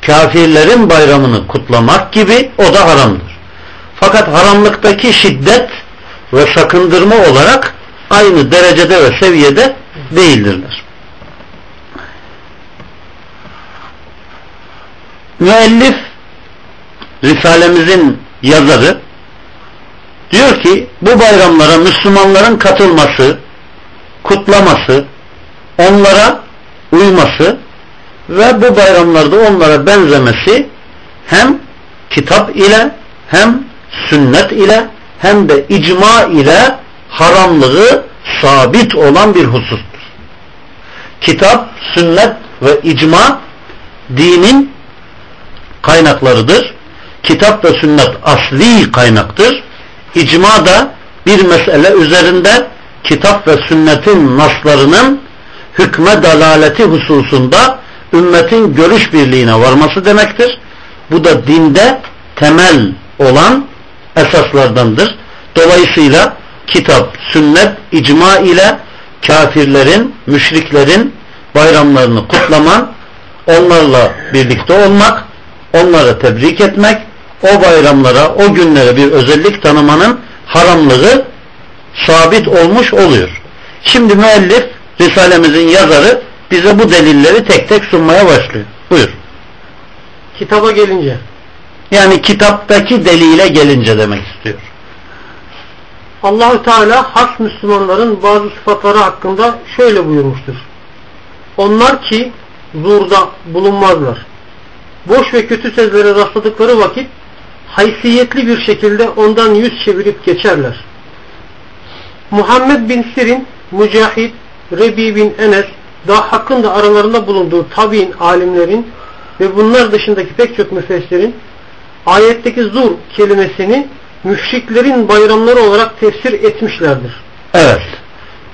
kafirlerin bayramını kutlamak gibi o da haramdır. Fakat haramlıktaki şiddet ve sakındırma olarak aynı derecede ve seviyede değildirler. Müellif Risalemizin yazarı diyor ki bu bayramlara Müslümanların katılması, kutlaması, onlara uyması ve bu bayramlarda onlara benzemesi hem kitap ile hem sünnet ile hem de icma ile haramlığı sabit olan bir husustur. Kitap, sünnet ve icma dinin kaynaklarıdır. Kitap ve sünnet asli kaynaktır. İcma da bir mesele üzerinde kitap ve sünnetin naslarının hükme dalaleti hususunda ümmetin görüş birliğine varması demektir. Bu da dinde temel olan esaslardandır. Dolayısıyla kitap, sünnet, icma ile kafirlerin, müşriklerin bayramlarını kutlaman, onlarla birlikte olmak, onları tebrik etmek, o bayramlara, o günlere bir özellik tanımanın haramlığı sabit olmuş oluyor. Şimdi müellif, Risalemizin yazarı bize bu delilleri tek tek sunmaya başlıyor. Buyur. Kitaba gelince Yani kitaptaki delile gelince demek istiyor. Allahü Teala has Müslümanların bazı sıfatları hakkında şöyle buyurmuştur. Onlar ki zurda bulunmazlar. Boş ve kötü sözlere rastladıkları vakit haysiyetli bir şekilde ondan yüz çevirip geçerler. Muhammed bin Sirin, Mücahit, Rebi bin Enes, daha hakkında aralarında bulunduğu tabi'in alimlerin ve bunlar dışındaki pek çok müfessirin ayetteki zur kelimesini müşriklerin bayramları olarak tefsir etmişlerdir. Evet.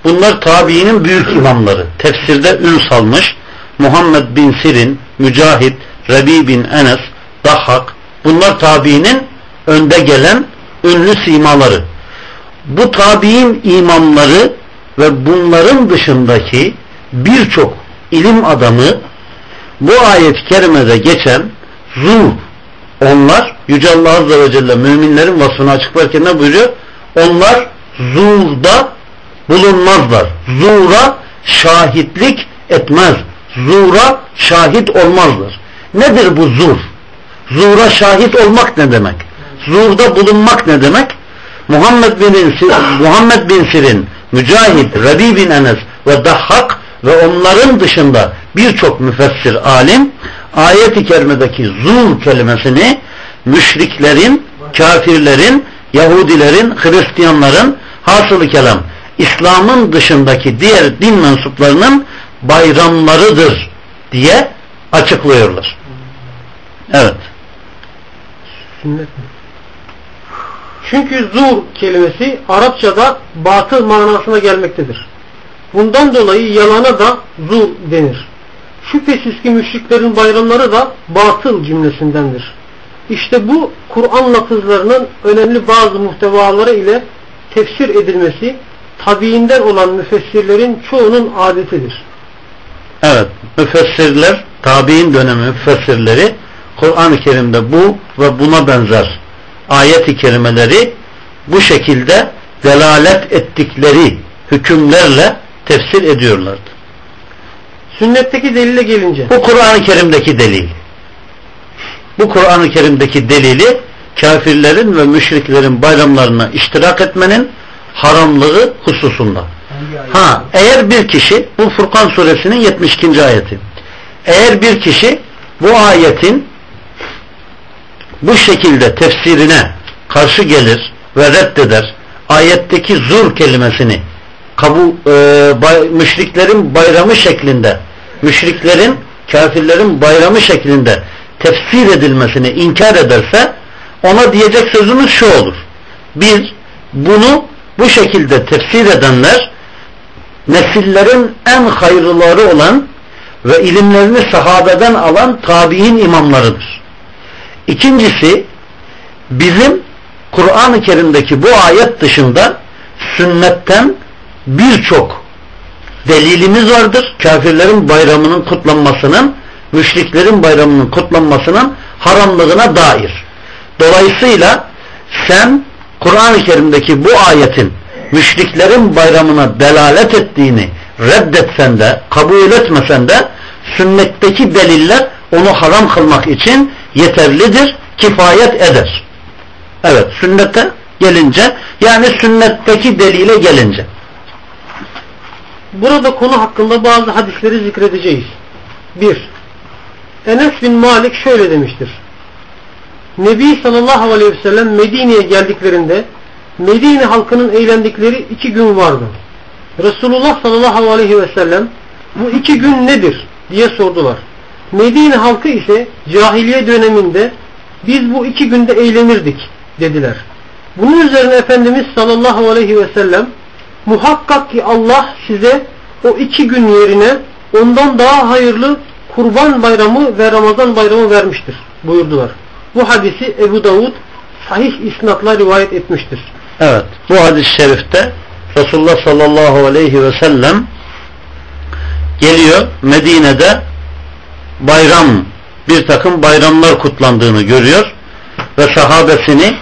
Bunlar tabiinin büyük imamları. Tefsirde ün salmış. Muhammed bin Sirin, Mücahit, Rebi bin Enes, Dahhak. Bunlar tabiinin önde gelen ünlü simaları. Bu tabiin imamları ve bunların dışındaki birçok ilim adamı bu ayet-i kerimede geçen zur onlar Yüce Allah Azze ve Celle müminlerin vasfını açıklarken ne buyuruyor? Onlar zurda bulunmazlar. Zura şahitlik etmez. Zura şahit olmazlar. Nedir bu zur? Zura şahit olmak ne demek? Zurda bulunmak ne demek? Muhammed bin, Muhammed bin Sirin, Mücahit, Rabi bin Enes ve Dahhak ve onların dışında birçok müfessir alim ayet-i kerimedeki zur kelimesini müşriklerin, kafirlerin, Yahudilerin, Hristiyanların hasılı kelam İslam'ın dışındaki diğer din mensuplarının bayramlarıdır diye açıklıyorlar. Evet. Sünnet mi? Çünkü zur kelimesi Arapçada batıl manasına gelmektedir. Bundan dolayı yalana da zur denir. Şüphesiz ki müşriklerin bayramları da batıl cümlesindendir. İşte bu Kur'an lafızlarının önemli bazı muhtevaları ile tefsir edilmesi tabiinden olan müfessirlerin çoğunun adetidir. Evet. Müfessirler, tabi'in dönemi müfessirleri Kur'an-ı Kerim'de bu ve buna benzer ayet-i kerimeleri bu şekilde delalet ettikleri hükümlerle tefsir ediyorlardı. Sünnetteki delile gelince Bu Kur'an-ı Kerim'deki delil. Bu Kur'an-ı Kerim'deki delili kafirlerin ve müşriklerin bayramlarına iştirak etmenin haramlığı hususunda. Ha, eğer bir kişi bu Furkan suresinin 72. ayeti. Eğer bir kişi bu ayetin bu şekilde tefsirine karşı gelir ve reddeder. Ayetteki zur kelimesini kabul, e, bay, müşriklerin bayramı şeklinde müşriklerin kafirlerin bayramı şeklinde tefsir edilmesini inkar ederse ona diyecek sözümüz şu olur. Bir, bunu bu şekilde tefsir edenler nesillerin en hayırlıları olan ve ilimlerini sahabeden alan tabi'in imamlarıdır. İkincisi bizim Kur'an-ı Kerim'deki bu ayet dışında sünnetten birçok delilimiz vardır. Kafirlerin bayramının kutlanmasının, müşriklerin bayramının kutlanmasının haramlığına dair. Dolayısıyla sen Kur'an-ı Kerim'deki bu ayetin müşriklerin bayramına delalet ettiğini reddetsen de, kabul etmesen de sünnetteki deliller onu haram kılmak için yeterlidir, kifayet eder. Evet, sünnete gelince, yani sünnetteki delile gelince. Burada konu hakkında bazı hadisleri zikredeceğiz. 1. Enes bin Malik şöyle demiştir. Nebi sallallahu aleyhi ve sellem Medine'ye geldiklerinde Medine halkının eğlendikleri iki gün vardı. Resulullah sallallahu aleyhi ve sellem bu iki gün nedir diye sordular. Medine halkı ise cahiliye döneminde biz bu iki günde eğlenirdik dediler. Bunun üzerine Efendimiz sallallahu aleyhi ve sellem muhakkak ki Allah size o iki gün yerine ondan daha hayırlı kurban bayramı ve Ramazan bayramı vermiştir buyurdular. Bu hadisi Ebu Davud sahih isnatla rivayet etmiştir. Evet bu hadis-i şerifte Resulullah sallallahu aleyhi ve sellem geliyor Medine'de bayram bir takım bayramlar kutlandığını görüyor ve sahabesini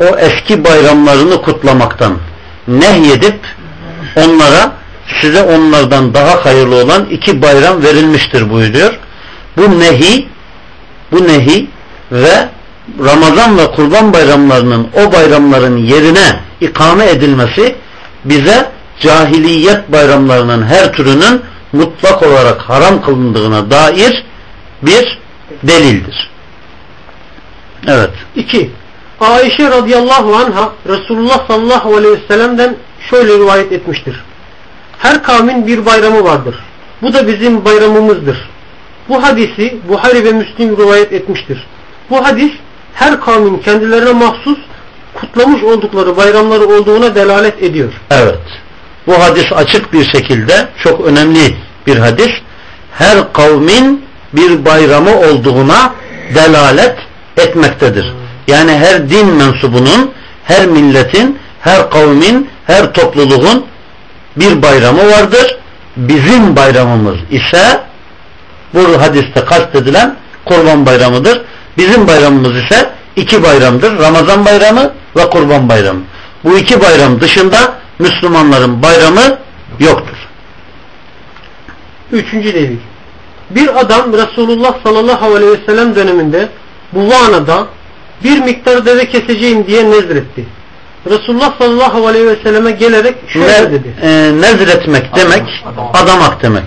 o eski bayramlarını kutlamaktan nehyedip onlara size onlardan daha hayırlı olan iki bayram verilmiştir buyuruyor. Bu nehi bu nehi ve Ramazan ve Kurban bayramlarının o bayramların yerine ikame edilmesi bize cahiliyet bayramlarının her türünün mutlak olarak haram kılındığına dair bir delildir. Evet. 2. Ayşe radıyallahu anha Resulullah sallallahu aleyhi ve sellem'den şöyle rivayet etmiştir. Her kavmin bir bayramı vardır. Bu da bizim bayramımızdır. Bu hadisi Buhari ve Müslim rivayet etmiştir. Bu hadis her kavmin kendilerine mahsus kutlamış oldukları bayramları olduğuna delalet ediyor. Evet. Bu hadis açık bir şekilde çok önemli bir hadis. Her kavmin bir bayramı olduğuna delalet etmektedir. Yani her din mensubunun, her milletin, her kavmin, her topluluğun bir bayramı vardır. Bizim bayramımız ise bu hadiste kastedilen kurban bayramıdır. Bizim bayramımız ise iki bayramdır. Ramazan bayramı ve kurban bayramı. Bu iki bayram dışında Müslümanların bayramı yoktur. Üçüncü delil. Bir adam Resulullah sallallahu aleyhi ve sellem döneminde Buvana'da bir miktar deve keseceğim diye nezretti. Resulullah sallallahu aleyhi ve selleme gelerek şöyle ne, dedi. E, nezretmek demek adamak demek.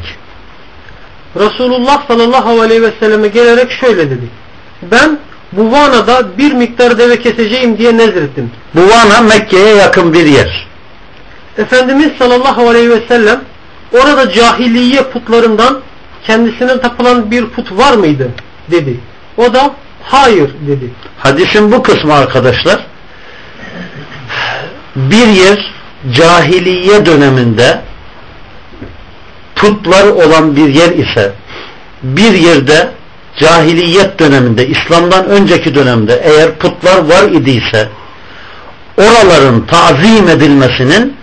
Resulullah sallallahu aleyhi ve selleme gelerek şöyle dedi. Ben Buvana'da bir miktar deve keseceğim diye nezrettim. Buvana Mekke'ye yakın bir yer. Efendimiz sallallahu aleyhi ve sellem orada cahiliye putlarından kendisine tapılan bir put var mıydı? dedi. O da hayır dedi. Hadisin bu kısmı arkadaşlar bir yer cahiliye döneminde putlar olan bir yer ise bir yerde cahiliyet döneminde İslam'dan önceki dönemde eğer putlar var idiyse oraların tazim edilmesinin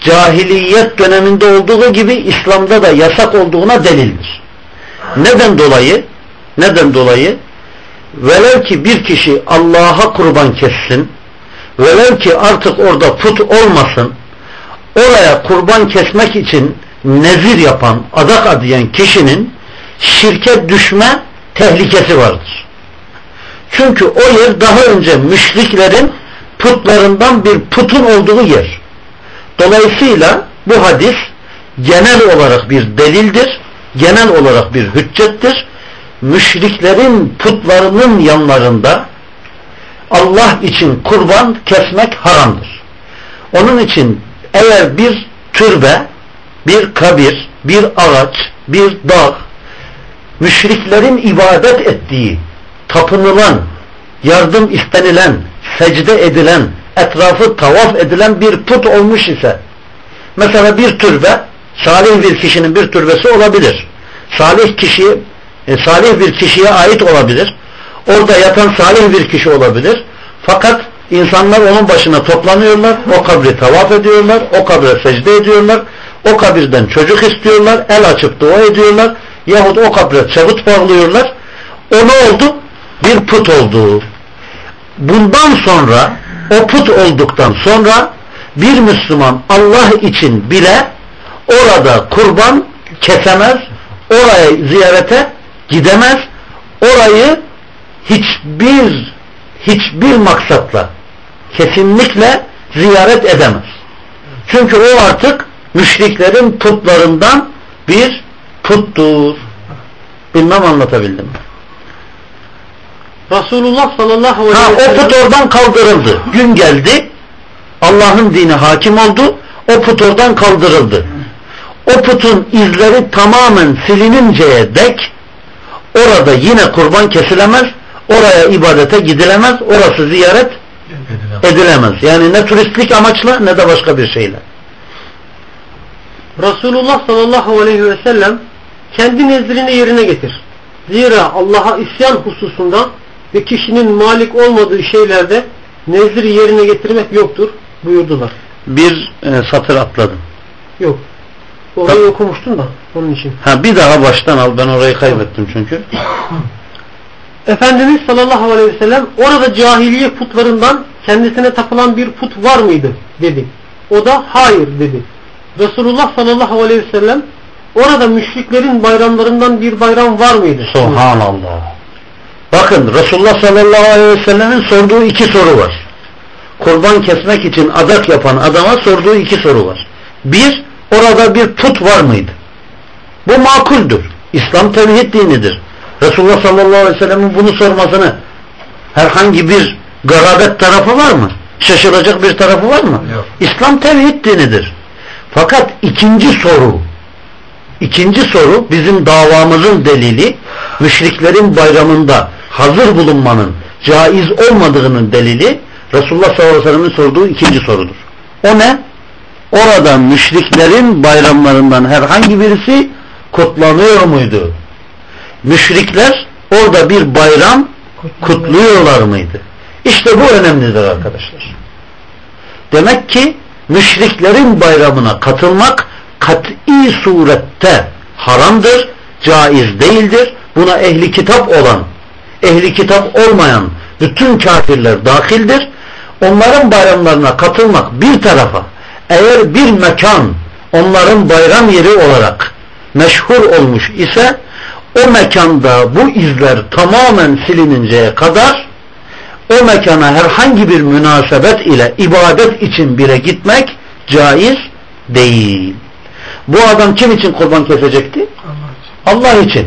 cahiliyet döneminde olduğu gibi İslam'da da yasak olduğuna delildir. Neden dolayı? Neden dolayı? Velev ki bir kişi Allah'a kurban kessin, velev ki artık orada put olmasın, oraya kurban kesmek için nezir yapan, adak adayan kişinin şirke düşme tehlikesi vardır. Çünkü o yer daha önce müşriklerin putlarından bir putun olduğu yer. Dolayısıyla bu hadis genel olarak bir delildir, genel olarak bir hüccettir. Müşriklerin putlarının yanlarında Allah için kurban kesmek haramdır. Onun için eğer bir türbe, bir kabir, bir ağaç, bir dağ müşriklerin ibadet ettiği, tapınılan, yardım istenilen, secde edilen, etrafı tavaf edilen bir put olmuş ise mesela bir türbe salih bir kişinin bir türbesi olabilir. Salih kişi e, salih bir kişiye ait olabilir. Orada yatan salih bir kişi olabilir. Fakat insanlar onun başına toplanıyorlar. O kabri tavaf ediyorlar. O kabre secde ediyorlar. O kabirden çocuk istiyorlar. El açıp dua ediyorlar. Yahut o kabre çabut bağlıyorlar. O ne oldu? Bir put oldu. Bundan sonra o put olduktan sonra bir Müslüman Allah için bile orada kurban kesemez, oraya ziyarete gidemez, orayı hiçbir hiçbir maksatla kesinlikle ziyaret edemez. Çünkü o artık müşriklerin putlarından bir puttur. Bilmem anlatabildim mi? Resulullah sallallahu aleyhi Ha, ve o sellem put oradan kaldırıldı. Gün geldi. Allah'ın dini hakim oldu. O put oradan kaldırıldı. O putun izleri tamamen silininceye dek orada yine kurban kesilemez. Oraya ibadete gidilemez. Orası ziyaret edilemez. Yani ne turistlik amaçla ne de başka bir şeyle. Resulullah sallallahu aleyhi ve sellem kendi nezrini yerine getir. Zira Allah'a isyan hususunda ve kişinin malik olmadığı şeylerde nezri yerine getirmek yoktur buyurdular. Bir e, satır atladım. Yok. Orayı okumuştun da onun için. Ha bir daha baştan al. Ben orayı kaybettim çünkü. Efendimiz sallallahu aleyhi ve sellem orada cahiliye putlarından kendisine tapılan bir put var mıydı dedi. O da hayır dedi. Resulullah sallallahu aleyhi ve sellem orada müşriklerin bayramlarından bir bayram var mıydı? Subhanallah. Bakın Resulullah sallallahu aleyhi ve sellemin sorduğu iki soru var. Kurban kesmek için adak yapan adama sorduğu iki soru var. Bir, orada bir put var mıydı? Bu makuldür. İslam tevhid dinidir. Resulullah sallallahu aleyhi ve sellemin bunu sormasını herhangi bir garabet tarafı var mı? Şaşılacak bir tarafı var mı? Yok. İslam tevhid dinidir. Fakat ikinci soru İkinci soru bizim davamızın delili müşriklerin bayramında hazır bulunmanın caiz olmadığının delili Resulullah sallallahu aleyhi ve sellem'in sorduğu ikinci sorudur. O ne? Orada müşriklerin bayramlarından herhangi birisi kutlanıyor muydu? Müşrikler orada bir bayram kutluyorlar mıydı? İşte bu önemlidir arkadaşlar. Demek ki müşriklerin bayramına katılmak kat'i surette haramdır, caiz değildir. Buna ehli kitap olan, ehli kitap olmayan bütün kafirler dahildir. Onların bayramlarına katılmak bir tarafa, eğer bir mekan onların bayram yeri olarak meşhur olmuş ise o mekanda bu izler tamamen silininceye kadar o mekana herhangi bir münasebet ile ibadet için bire gitmek caiz değil. Bu adam kim için kurban kesecekti? Allah için.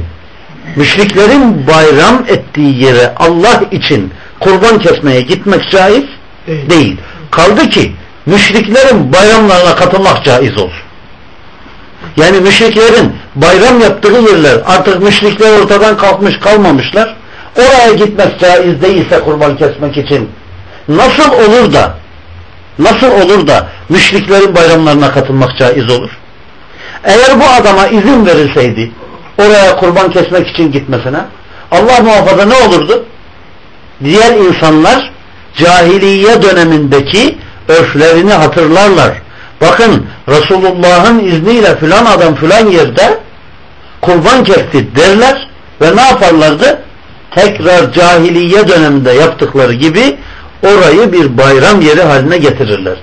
müşriklerin bayram ettiği yere Allah için kurban kesmeye gitmek caiz Değil. değil. Kaldı ki müşriklerin bayramlarına katılmak caiz olur. Yani müşriklerin bayram yaptığı yerler artık müşrikler ortadan kalkmış kalmamışlar. Oraya gitmek caiz değilse kurban kesmek için nasıl olur da nasıl olur da müşriklerin bayramlarına katılmak caiz olur? Eğer bu adama izin verilseydi oraya kurban kesmek için gitmesine Allah muhafaza ne olurdu? Diğer insanlar cahiliye dönemindeki örflerini hatırlarlar. Bakın Resulullah'ın izniyle filan adam filan yerde kurban kesti derler ve ne yaparlardı? Tekrar cahiliye döneminde yaptıkları gibi orayı bir bayram yeri haline getirirler.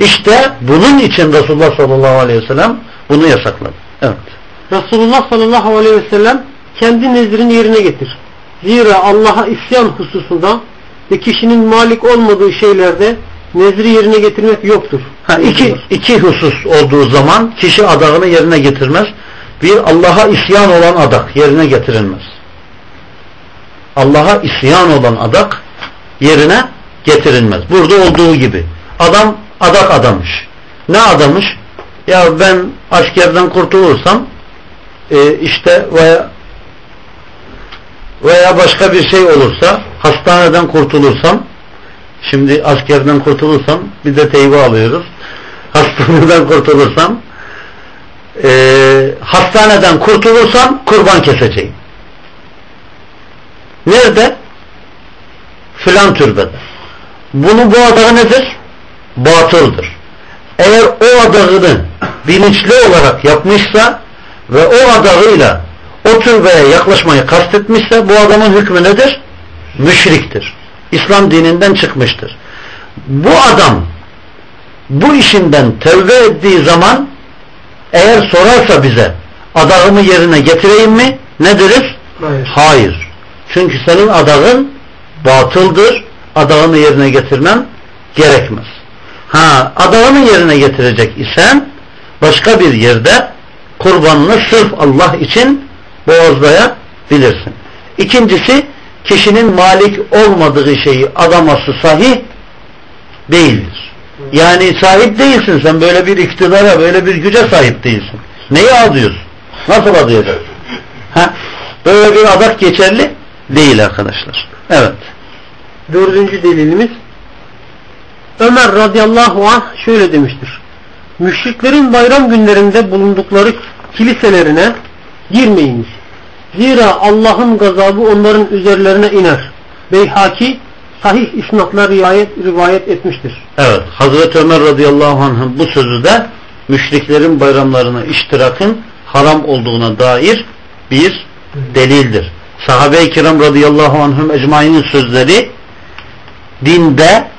İşte bunun için Resulullah sallallahu aleyhi ve sellem bunu yasakladı. Evet. Resulullah sallallahu aleyhi ve sellem kendi nezrini yerine getir. Zira Allah'a isyan hususunda ve kişinin malik olmadığı şeylerde nezri yerine getirmek yoktur. Ha, iki, iki husus olduğu zaman kişi adağını yerine getirmez. Bir Allah'a isyan olan adak yerine getirilmez. Allah'a isyan olan adak yerine getirilmez. Burada olduğu gibi. Adam adak adamış. Ne adamış? Ya ben askerden kurtulursam e, işte veya veya başka bir şey olursa hastaneden kurtulursam şimdi askerden kurtulursam bir de teybe alıyoruz. Hastaneden kurtulursam e, hastaneden kurtulursam kurban keseceğim. Nerede? Filan türbede. Bunu bu adağı nedir? Batıldır. Eğer o adağını bilinçli olarak yapmışsa ve o adağıyla o türbeye yaklaşmayı kastetmişse bu adamın hükmü nedir? Müşriktir. İslam dininden çıkmıştır. Bu adam bu işinden tövbe ettiği zaman eğer sorarsa bize adağımı yerine getireyim mi? Ne deriz? Hayır. Hayır. Çünkü senin adağın batıldır. Adağını yerine getirmen gerekmez. Ha, adağını yerine getirecek isen başka bir yerde kurbanını sırf Allah için boğazlayabilirsin. İkincisi kişinin malik olmadığı şeyi adaması sahih değildir. Yani sahip değilsin sen böyle bir iktidara böyle bir güce sahip değilsin. Neyi adıyorsun? Nasıl adayacaksın? Ha? Böyle bir adak geçerli değil arkadaşlar. Evet. Dördüncü delilimiz Ömer radıyallahu anh şöyle demiştir. Müşriklerin bayram günlerinde bulundukları kiliselerine girmeyiniz. Zira Allah'ın gazabı onların üzerlerine iner. Beyhaki sahih isnatla rivayet, rivayet etmiştir. Evet. Hazreti Ömer radıyallahu anh'ın bu sözü de müşriklerin bayramlarına iştirakın haram olduğuna dair bir delildir. Sahabe-i kiram radıyallahu anhüm ecmainin sözleri dinde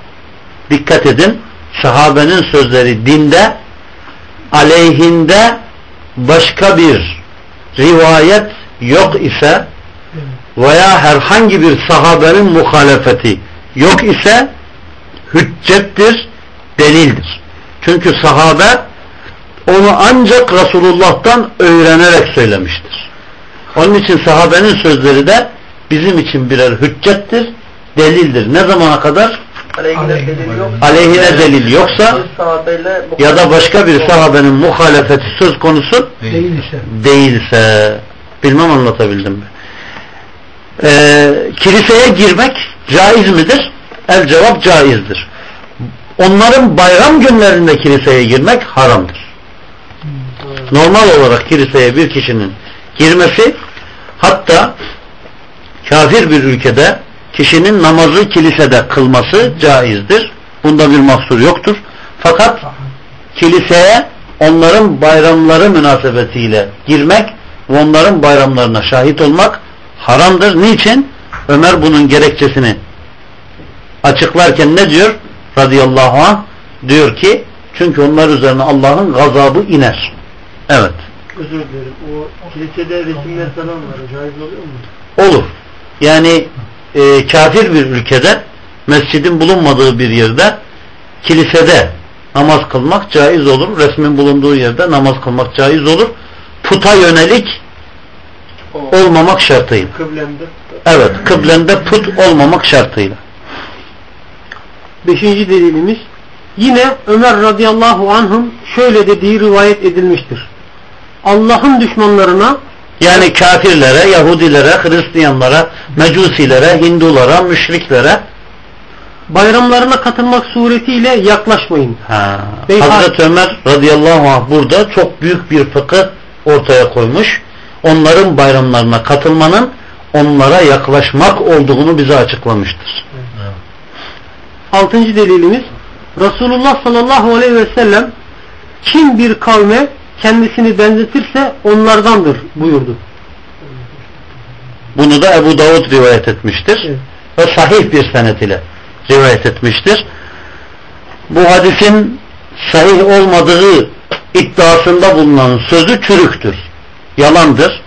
dikkat edin sahabenin sözleri dinde aleyhinde başka bir rivayet yok ise veya herhangi bir sahabenin muhalefeti yok ise hüccettir, delildir. Çünkü sahabe onu ancak Resulullah'tan öğrenerek söylemiştir. Onun için sahabenin sözleri de bizim için birer hüccettir, delildir. Ne zamana kadar? Aleyhine delil yok. Aleyhine delil yoksa ya da başka bir sahabenin muhalefeti söz konusu Değilse. değilse bilmem anlatabildim mi? Ee, kiliseye girmek caiz midir? El cevap caizdir. Onların bayram günlerinde kiliseye girmek haramdır. Normal olarak kiliseye bir kişinin girmesi hatta kafir bir ülkede kişinin namazı kilisede kılması caizdir. Bunda bir mahsur yoktur. Fakat kiliseye onların bayramları münasebetiyle girmek ve onların bayramlarına şahit olmak haramdır. Niçin? Ömer bunun gerekçesini açıklarken ne diyor? Radıyallahu anh diyor ki çünkü onlar üzerine Allah'ın gazabı iner. Evet. Özür dilerim. O kilisede resimler falan var. Caiz oluyor mu? Olur. Yani e, kafir bir ülkede mescidin bulunmadığı bir yerde kilisede namaz kılmak caiz olur. Resmin bulunduğu yerde namaz kılmak caiz olur. Puta yönelik olmamak şartıyla. Evet, kıblende put olmamak şartıyla. Beşinci delilimiz yine Ömer radıyallahu anh'ın şöyle dediği rivayet edilmiştir. Allah'ın düşmanlarına Yani kafirlere, Yahudilere, Hristiyanlara, Mecusilere, Hindulara, müşriklere bayramlarına katılmak suretiyle yaklaşmayın. ha, Hazreti Ömer radıyallahu anh burada çok büyük bir fıkıh ortaya koymuş. Onların bayramlarına katılmanın onlara yaklaşmak olduğunu bize açıklamıştır. Altıncı delilimiz Resulullah sallallahu aleyhi ve sellem kim bir kavme kendisini benzetirse onlardandır buyurdu. Bunu da Ebu Davud rivayet etmiştir. Evet. Ve sahih bir senet ile rivayet etmiştir. Bu hadisin sahih olmadığı iddiasında bulunan sözü çürüktür. Yalandır.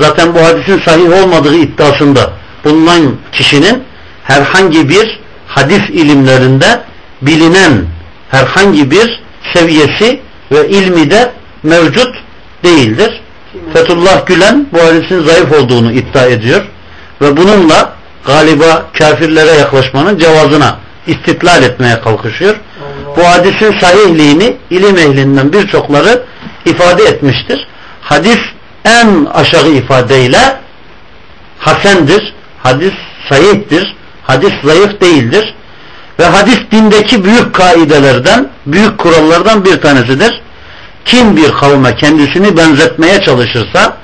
Zaten bu hadisin sahih olmadığı iddiasında bulunan kişinin herhangi bir hadis ilimlerinde bilinen herhangi bir seviyesi ve ilmi de mevcut değildir. Fethullah Gülen bu hadisin zayıf olduğunu iddia ediyor ve bununla galiba kafirlere yaklaşmanın cevazına istitlal etmeye kalkışıyor. Bu hadisin sahihliğini ilim ehlinden birçokları ifade etmiştir. Hadis en aşağı ifadeyle hasendir, hadis sahihtir, hadis zayıf değildir. Ve hadis dindeki büyük kaidelerden, büyük kurallardan bir tanesidir. Kim bir kavme kendisini benzetmeye çalışırsa,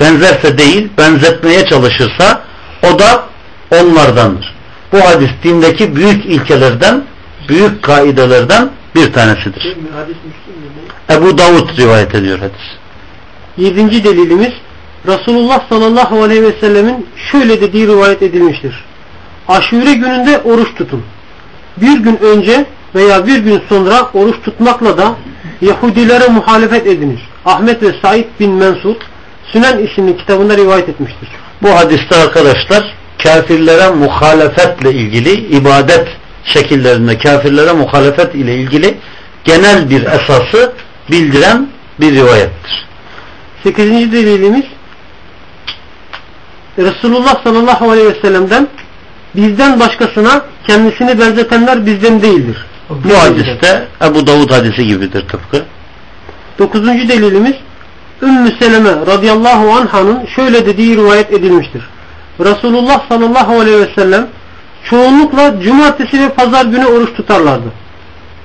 benzerse değil, benzetmeye çalışırsa, o da onlardandır. Bu hadis dindeki büyük ilkelerden, büyük kaidelerden bir tanesidir. Ebu Davud rivayet ediyor hadis. Yedinci delilimiz Resulullah sallallahu aleyhi ve sellemin şöyle dediği rivayet edilmiştir. Aşure gününde oruç tutun. Bir gün önce veya bir gün sonra oruç tutmakla da Yahudilere muhalefet ediniz. Ahmet ve Said bin Mensur Sünen isimli kitabında rivayet etmiştir. Bu hadiste arkadaşlar kafirlere muhalefetle ilgili ibadet şekillerinde kafirlere muhalefet ile ilgili genel bir esası bildiren bir rivayettir. Sekizinci delilimiz Resulullah sallallahu aleyhi ve sellem'den bizden başkasına kendisini benzetenler bizden değildir. Bu hadiste Ebu Davud hadisi gibidir tıpkı. Dokuzuncu delilimiz Ümmü Seleme radıyallahu anhanın şöyle dediği rivayet edilmiştir. Resulullah sallallahu aleyhi ve sellem çoğunlukla cumartesi ve pazar günü oruç tutarlardı.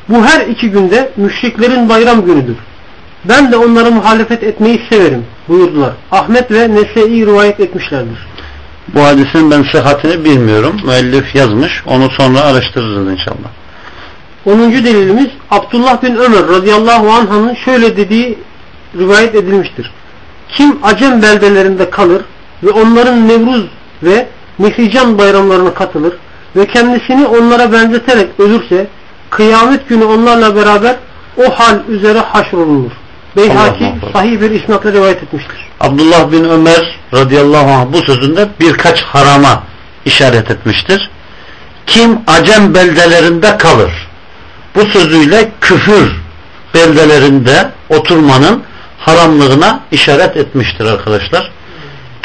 Bu her iki günde müşriklerin bayram günüdür. Ben de onlara muhalefet etmeyi severim buyurdular. Ahmet ve Nese'yi rivayet etmişlerdir. Bu hadisin ben sıhhatini bilmiyorum. Müellif yazmış. Onu sonra araştırırız inşallah. 10. delilimiz Abdullah bin Ömer radıyallahu anh'ın şöyle dediği rivayet edilmiştir. Kim Acem beldelerinde kalır ve onların Nevruz ve Nehrican bayramlarına katılır ve kendisini onlara benzeterek ölürse kıyamet günü onlarla beraber o hal üzere haşrolunur. Beyhaki sahih bir isnatla rivayet etmiştir. Abdullah bin Ömer radıyallahu anh bu sözünde birkaç harama işaret etmiştir. Kim Acem beldelerinde kalır. Bu sözüyle küfür beldelerinde oturmanın haramlığına işaret etmiştir arkadaşlar.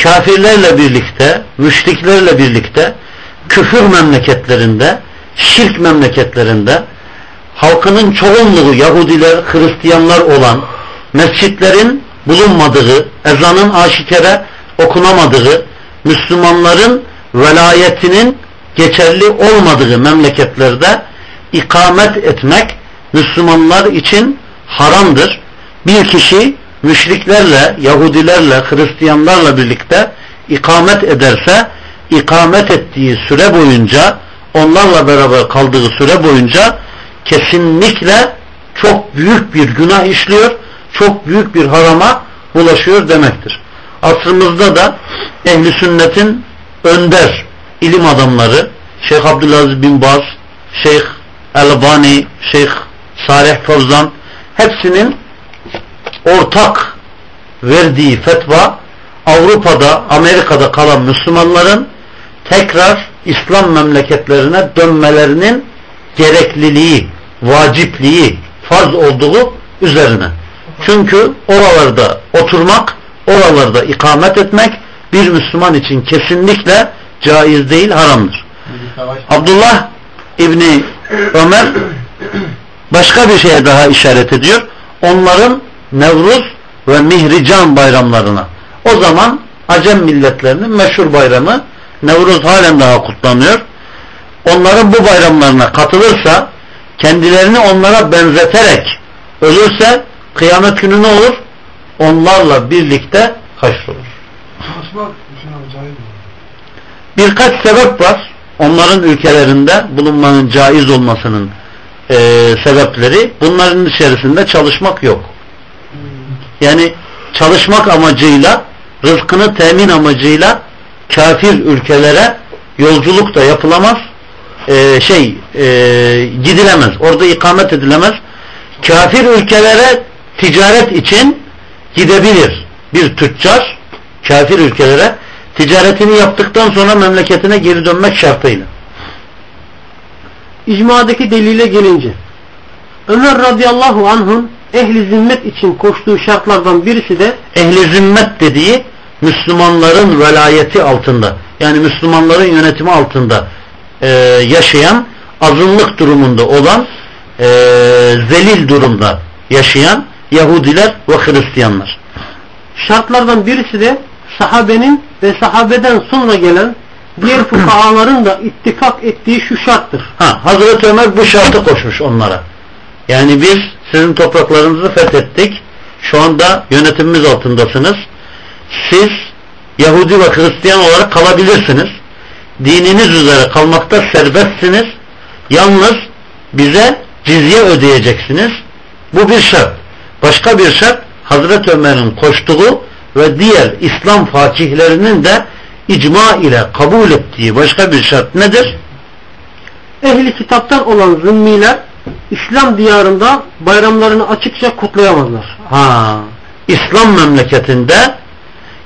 Kafirlerle birlikte, müşriklerle birlikte küfür memleketlerinde, şirk memleketlerinde halkının çoğunluğu Yahudiler, Hristiyanlar olan mescitlerin bulunmadığı, ezanın aşikare okunamadığı, Müslümanların velayetinin geçerli olmadığı memleketlerde ikamet etmek Müslümanlar için haramdır. Bir kişi müşriklerle, Yahudilerle, Hristiyanlarla birlikte ikamet ederse, ikamet ettiği süre boyunca, onlarla beraber kaldığı süre boyunca kesinlikle çok büyük bir günah işliyor, çok büyük bir harama bulaşıyor demektir. Asrımızda da ehli sünnetin önder ilim adamları Şeyh Abdülaziz bin Baz, Şeyh Elbani, Şeyh Salih Fevzan hepsinin ortak verdiği fetva Avrupa'da, Amerika'da kalan Müslümanların tekrar İslam memleketlerine dönmelerinin gerekliliği, vacipliği, farz olduğu üzerine. Çünkü oralarda oturmak oralarda ikamet etmek bir Müslüman için kesinlikle caiz değil, haramdır. Abdullah İbni Ömer başka bir şeye daha işaret ediyor. Onların Nevruz ve Mihrican bayramlarına. O zaman Acem milletlerinin meşhur bayramı Nevruz halen daha kutlanıyor. Onların bu bayramlarına katılırsa kendilerini onlara benzeterek ölürse kıyamet günü ne olur? Onlarla birlikte haşrolur. Birkaç sebep var. Onların ülkelerinde bulunmanın caiz olmasının e, sebepleri. Bunların içerisinde çalışmak yok. Yani çalışmak amacıyla rızkını temin amacıyla kafir ülkelere yolculuk da yapılamaz. E, şey e, gidilemez. Orada ikamet edilemez. Kafir ülkelere ticaret için gidebilir. Bir tüccar kafir ülkelere ticaretini yaptıktan sonra memleketine geri dönmek şartıyla. İcmadaki delile gelince Ömer radıyallahu anh'ın ehli zimmet için koştuğu şartlardan birisi de Ehli zimmet dediği Müslümanların velayeti altında yani Müslümanların yönetimi altında e, yaşayan azınlık durumunda olan e, zelil durumda yaşayan Yahudiler ve Hristiyanlar. şartlardan birisi de sahabenin ve sahabeden sonra gelen diğer fukahaların da ittifak ettiği şu şarttır. Ha, Hazreti Ömer bu şartı koşmuş onlara. Yani biz sizin topraklarınızı fethettik. Şu anda yönetimimiz altındasınız. Siz Yahudi ve Hristiyan olarak kalabilirsiniz. Dininiz üzere kalmakta serbestsiniz. Yalnız bize cizye ödeyeceksiniz. Bu bir şart. Başka bir şart Hazreti Ömer'in koştuğu ve diğer İslam fakihlerinin de icma ile kabul ettiği başka bir şart nedir? Ehli kitaptan olan zimmiler İslam diyarında bayramlarını açıkça kutlayamazlar. Ha, İslam memleketinde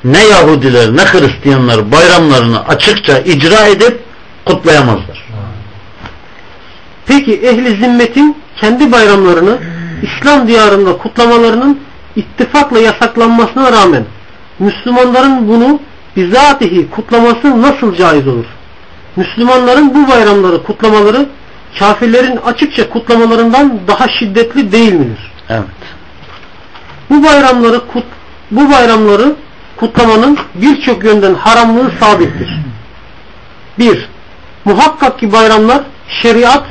ne Yahudiler ne Hristiyanlar bayramlarını açıkça icra edip kutlayamazlar. Peki ehli zimmetin kendi bayramlarını İslam diyarında kutlamalarının ittifakla yasaklanmasına rağmen Müslümanların bunu bizatihi kutlaması nasıl caiz olur? Müslümanların bu bayramları kutlamaları kafirlerin açıkça kutlamalarından daha şiddetli değil midir? Evet. Bu bayramları kut, bu bayramları kutlamanın birçok yönden haramlığı sabittir. 1. Muhakkak ki bayramlar şeriat,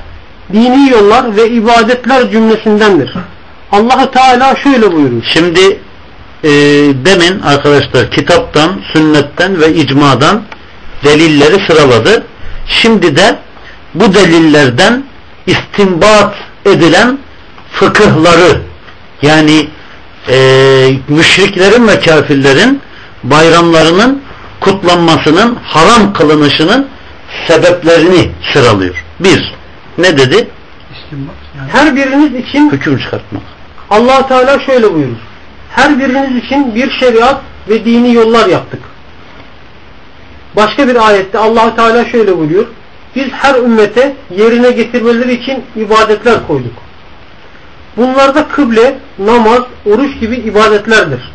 dini yollar ve ibadetler cümlesindendir. Allahu Teala şöyle buyurur. Şimdi e, demin arkadaşlar kitaptan, sünnetten ve icmadan delilleri sıraladı. Şimdi de bu delillerden istinbat edilen fıkıhları yani e, müşriklerin ve kafirlerin bayramlarının kutlanmasının haram kılınışının sebeplerini sıralıyor. Bir, ne dedi? Her biriniz için Hüküm çıkartmak. allah Teala şöyle buyurur. Her biriniz için bir şeriat ve dini yollar yaptık. Başka bir ayette allah Teala şöyle buyuruyor. Biz her ümmete yerine getirmeleri için ibadetler koyduk. Bunlarda kıble, namaz, oruç gibi ibadetlerdir.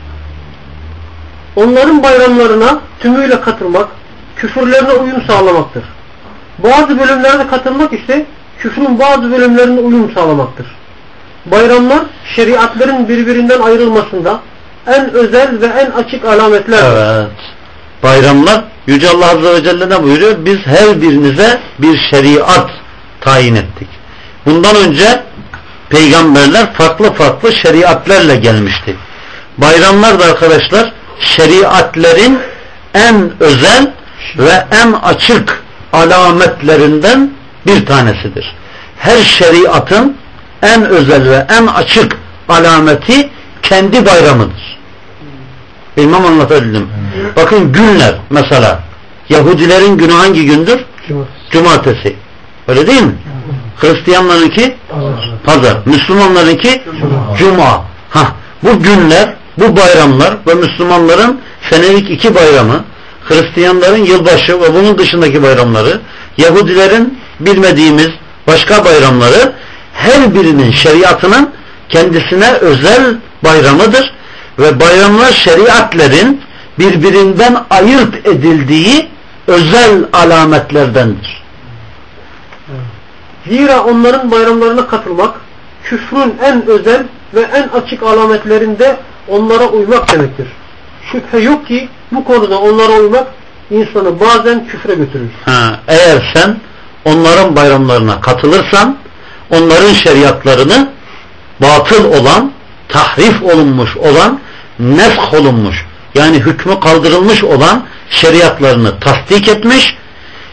Onların bayramlarına tümüyle katılmak, küfürlerine uyum sağlamaktır. Bazı bölümlerde katılmak ise küfrün bazı bölümlerine uyum sağlamaktır. Bayramlar şeriatların birbirinden ayrılmasında en özel ve en açık alametlerdir. Evet. Bayramlar Yüce Allah Azze ve Celle ne buyuruyor? Biz her birinize bir şeriat tayin ettik. Bundan önce peygamberler farklı farklı şeriatlerle gelmişti. Bayramlar da arkadaşlar şeriatlerin en özel ve en açık alametlerinden bir tanesidir. Her şeriatın en özel ve en açık alameti kendi bayramıdır. Bilmem anlatabildim. Bakın günler mesela Yahudilerin günü hangi gündür? Cumartesi. Öyle değil mi? Hristiyanlarınki pazar. Müslümanlarınki cuma. Ha, bu günler, bu bayramlar ve Müslümanların senelik iki bayramı, Hristiyanların yılbaşı ve bunun dışındaki bayramları, Yahudilerin bilmediğimiz başka bayramları her birinin şeriatının kendisine özel bayramıdır ve bayramlar şeriatlerin birbirinden ayırt edildiği özel alametlerdendir. Zira onların bayramlarına katılmak küfrün en özel ve en açık alametlerinde onlara uymak demektir. Şüphe yok ki bu konuda onlara uymak insanı bazen küfre götürür. Ha, eğer sen onların bayramlarına katılırsan onların şeriatlarını batıl olan, tahrif olunmuş olan, nefh olunmuş yani hükmü kaldırılmış olan şeriatlarını tasdik etmiş,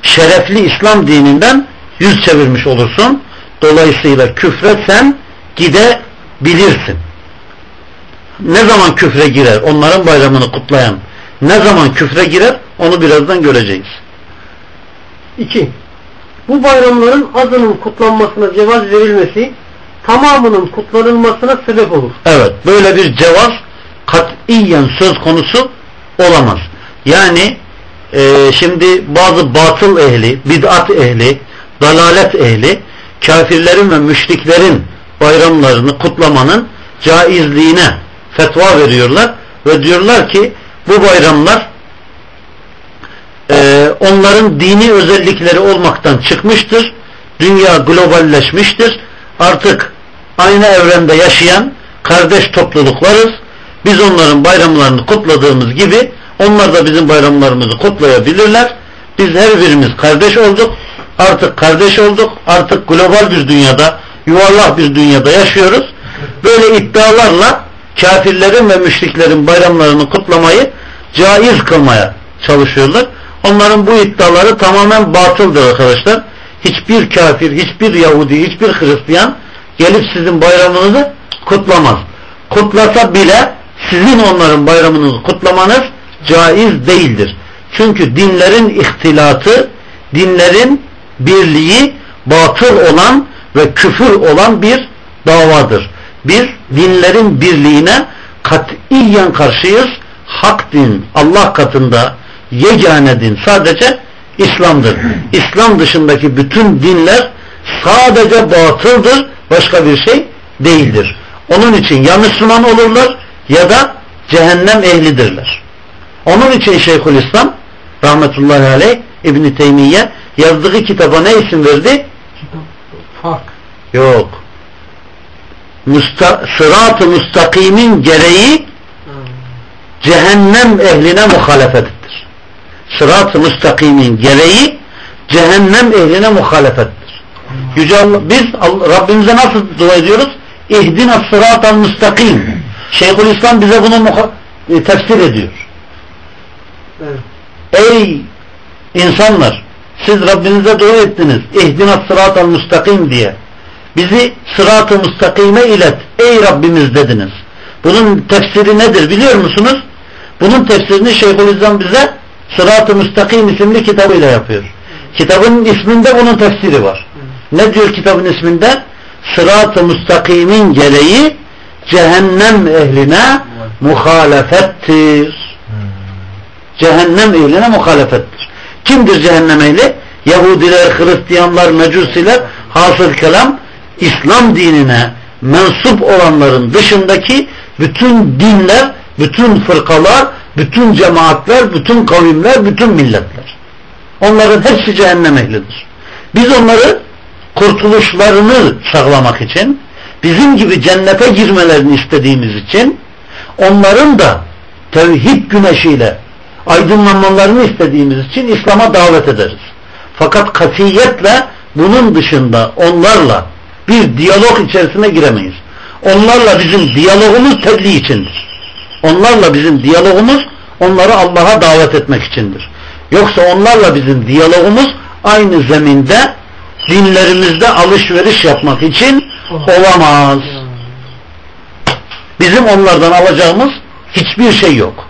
şerefli İslam dininden yüz çevirmiş olursun. Dolayısıyla küfre sen gidebilirsin. Ne zaman küfre girer? Onların bayramını kutlayan ne zaman küfre girer? Onu birazdan göreceğiz. 2. Bu bayramların azının kutlanmasına cevaz verilmesi tamamının kutlanılmasına sebep olur. Evet. Böyle bir cevaz katiyen söz konusu olamaz. Yani e, şimdi bazı batıl ehli, bid'at ehli, dalalet ehli kafirlerin ve müşriklerin bayramlarını kutlamanın caizliğine fetva veriyorlar ve diyorlar ki bu bayramlar e, onların dini özellikleri olmaktan çıkmıştır. Dünya globalleşmiştir. Artık aynı evrende yaşayan kardeş topluluklarız. Biz onların bayramlarını kutladığımız gibi onlar da bizim bayramlarımızı kutlayabilirler. Biz her birimiz kardeş olduk. Artık kardeş olduk. Artık global bir dünyada, yuvarlak bir dünyada yaşıyoruz. Böyle iddialarla kafirlerin ve müşriklerin bayramlarını kutlamayı caiz kılmaya çalışıyorlar. Onların bu iddiaları tamamen batıldır arkadaşlar. Hiçbir kafir, hiçbir Yahudi, hiçbir Hristiyan gelip sizin bayramınızı kutlamaz. Kutlasa bile sizin onların bayramınızı kutlamanız caiz değildir. Çünkü dinlerin ihtilatı, dinlerin birliği batıl olan ve küfür olan bir davadır. Biz dinlerin birliğine katiyen karşıyız. Hak din Allah katında yegane din sadece İslam'dır. İslam dışındaki bütün dinler sadece batıldır. Başka bir şey değildir. Onun için ya Müslüman olurlar ya da cehennem ehlidirler. Onun için Şeyhülislam rahmetullahi aleyh İbn Teymiye yazdığı kitaba ne isim verdi? Fark. Yok. Musta Sırat-ı müstakimin gereği cehennem ehline muhalefettir. Sırat-ı müstakimin gereği cehennem ehline muhalefettir. Yüce Allah, biz Rabbimize nasıl dua ediyoruz? İhdina sıratal müstakim. Şeyhülislam bize bunu e, tefsir ediyor. Evet. Ey insanlar siz Rabbinize dua ettiniz. İhdina sıratal müstakim diye. Bizi sırat-ı müstakime ilet. Ey Rabbimiz dediniz. Bunun tefsiri nedir biliyor musunuz? Bunun tefsirini Şeyhülislam bize Sırat-ı Müstakim isimli kitabıyla yapıyor. Kitabın isminde bunun tefsiri var. Ne diyor kitabın isminde? Sırat-ı Müstakim'in gereği cehennem ehline muhalefettir. Cehennem ehline muhalefettir. Kimdir cehennem ehli? Yahudiler, Hristiyanlar, Mecusiler hasıl kelam İslam dinine mensup olanların dışındaki bütün dinler, bütün fırkalar, bütün cemaatler, bütün kavimler, bütün milletler. Onların hepsi cehennem ehlidir. Biz onları kurtuluşlarını sağlamak için, bizim gibi cennete girmelerini istediğimiz için, onların da tevhid güneşiyle aydınlanmalarını istediğimiz için İslam'a davet ederiz. Fakat katiyetle bunun dışında onlarla bir diyalog içerisine giremeyiz. Onlarla bizim diyalogumuz tebliğ içindir. Onlarla bizim diyalogumuz onları Allah'a davet etmek içindir. Yoksa onlarla bizim diyalogumuz aynı zeminde dinlerimizde alışveriş yapmak için olamaz. Bizim onlardan alacağımız hiçbir şey yok.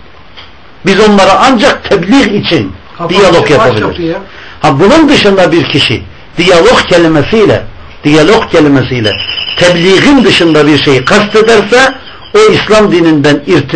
Biz onlara ancak tebliğ için diyalog yapabiliriz. Ha bunun dışında bir kişi diyalog kelimesiyle diyalog kelimesiyle tebliğin dışında bir şeyi kastederse o İslam dininden irtidat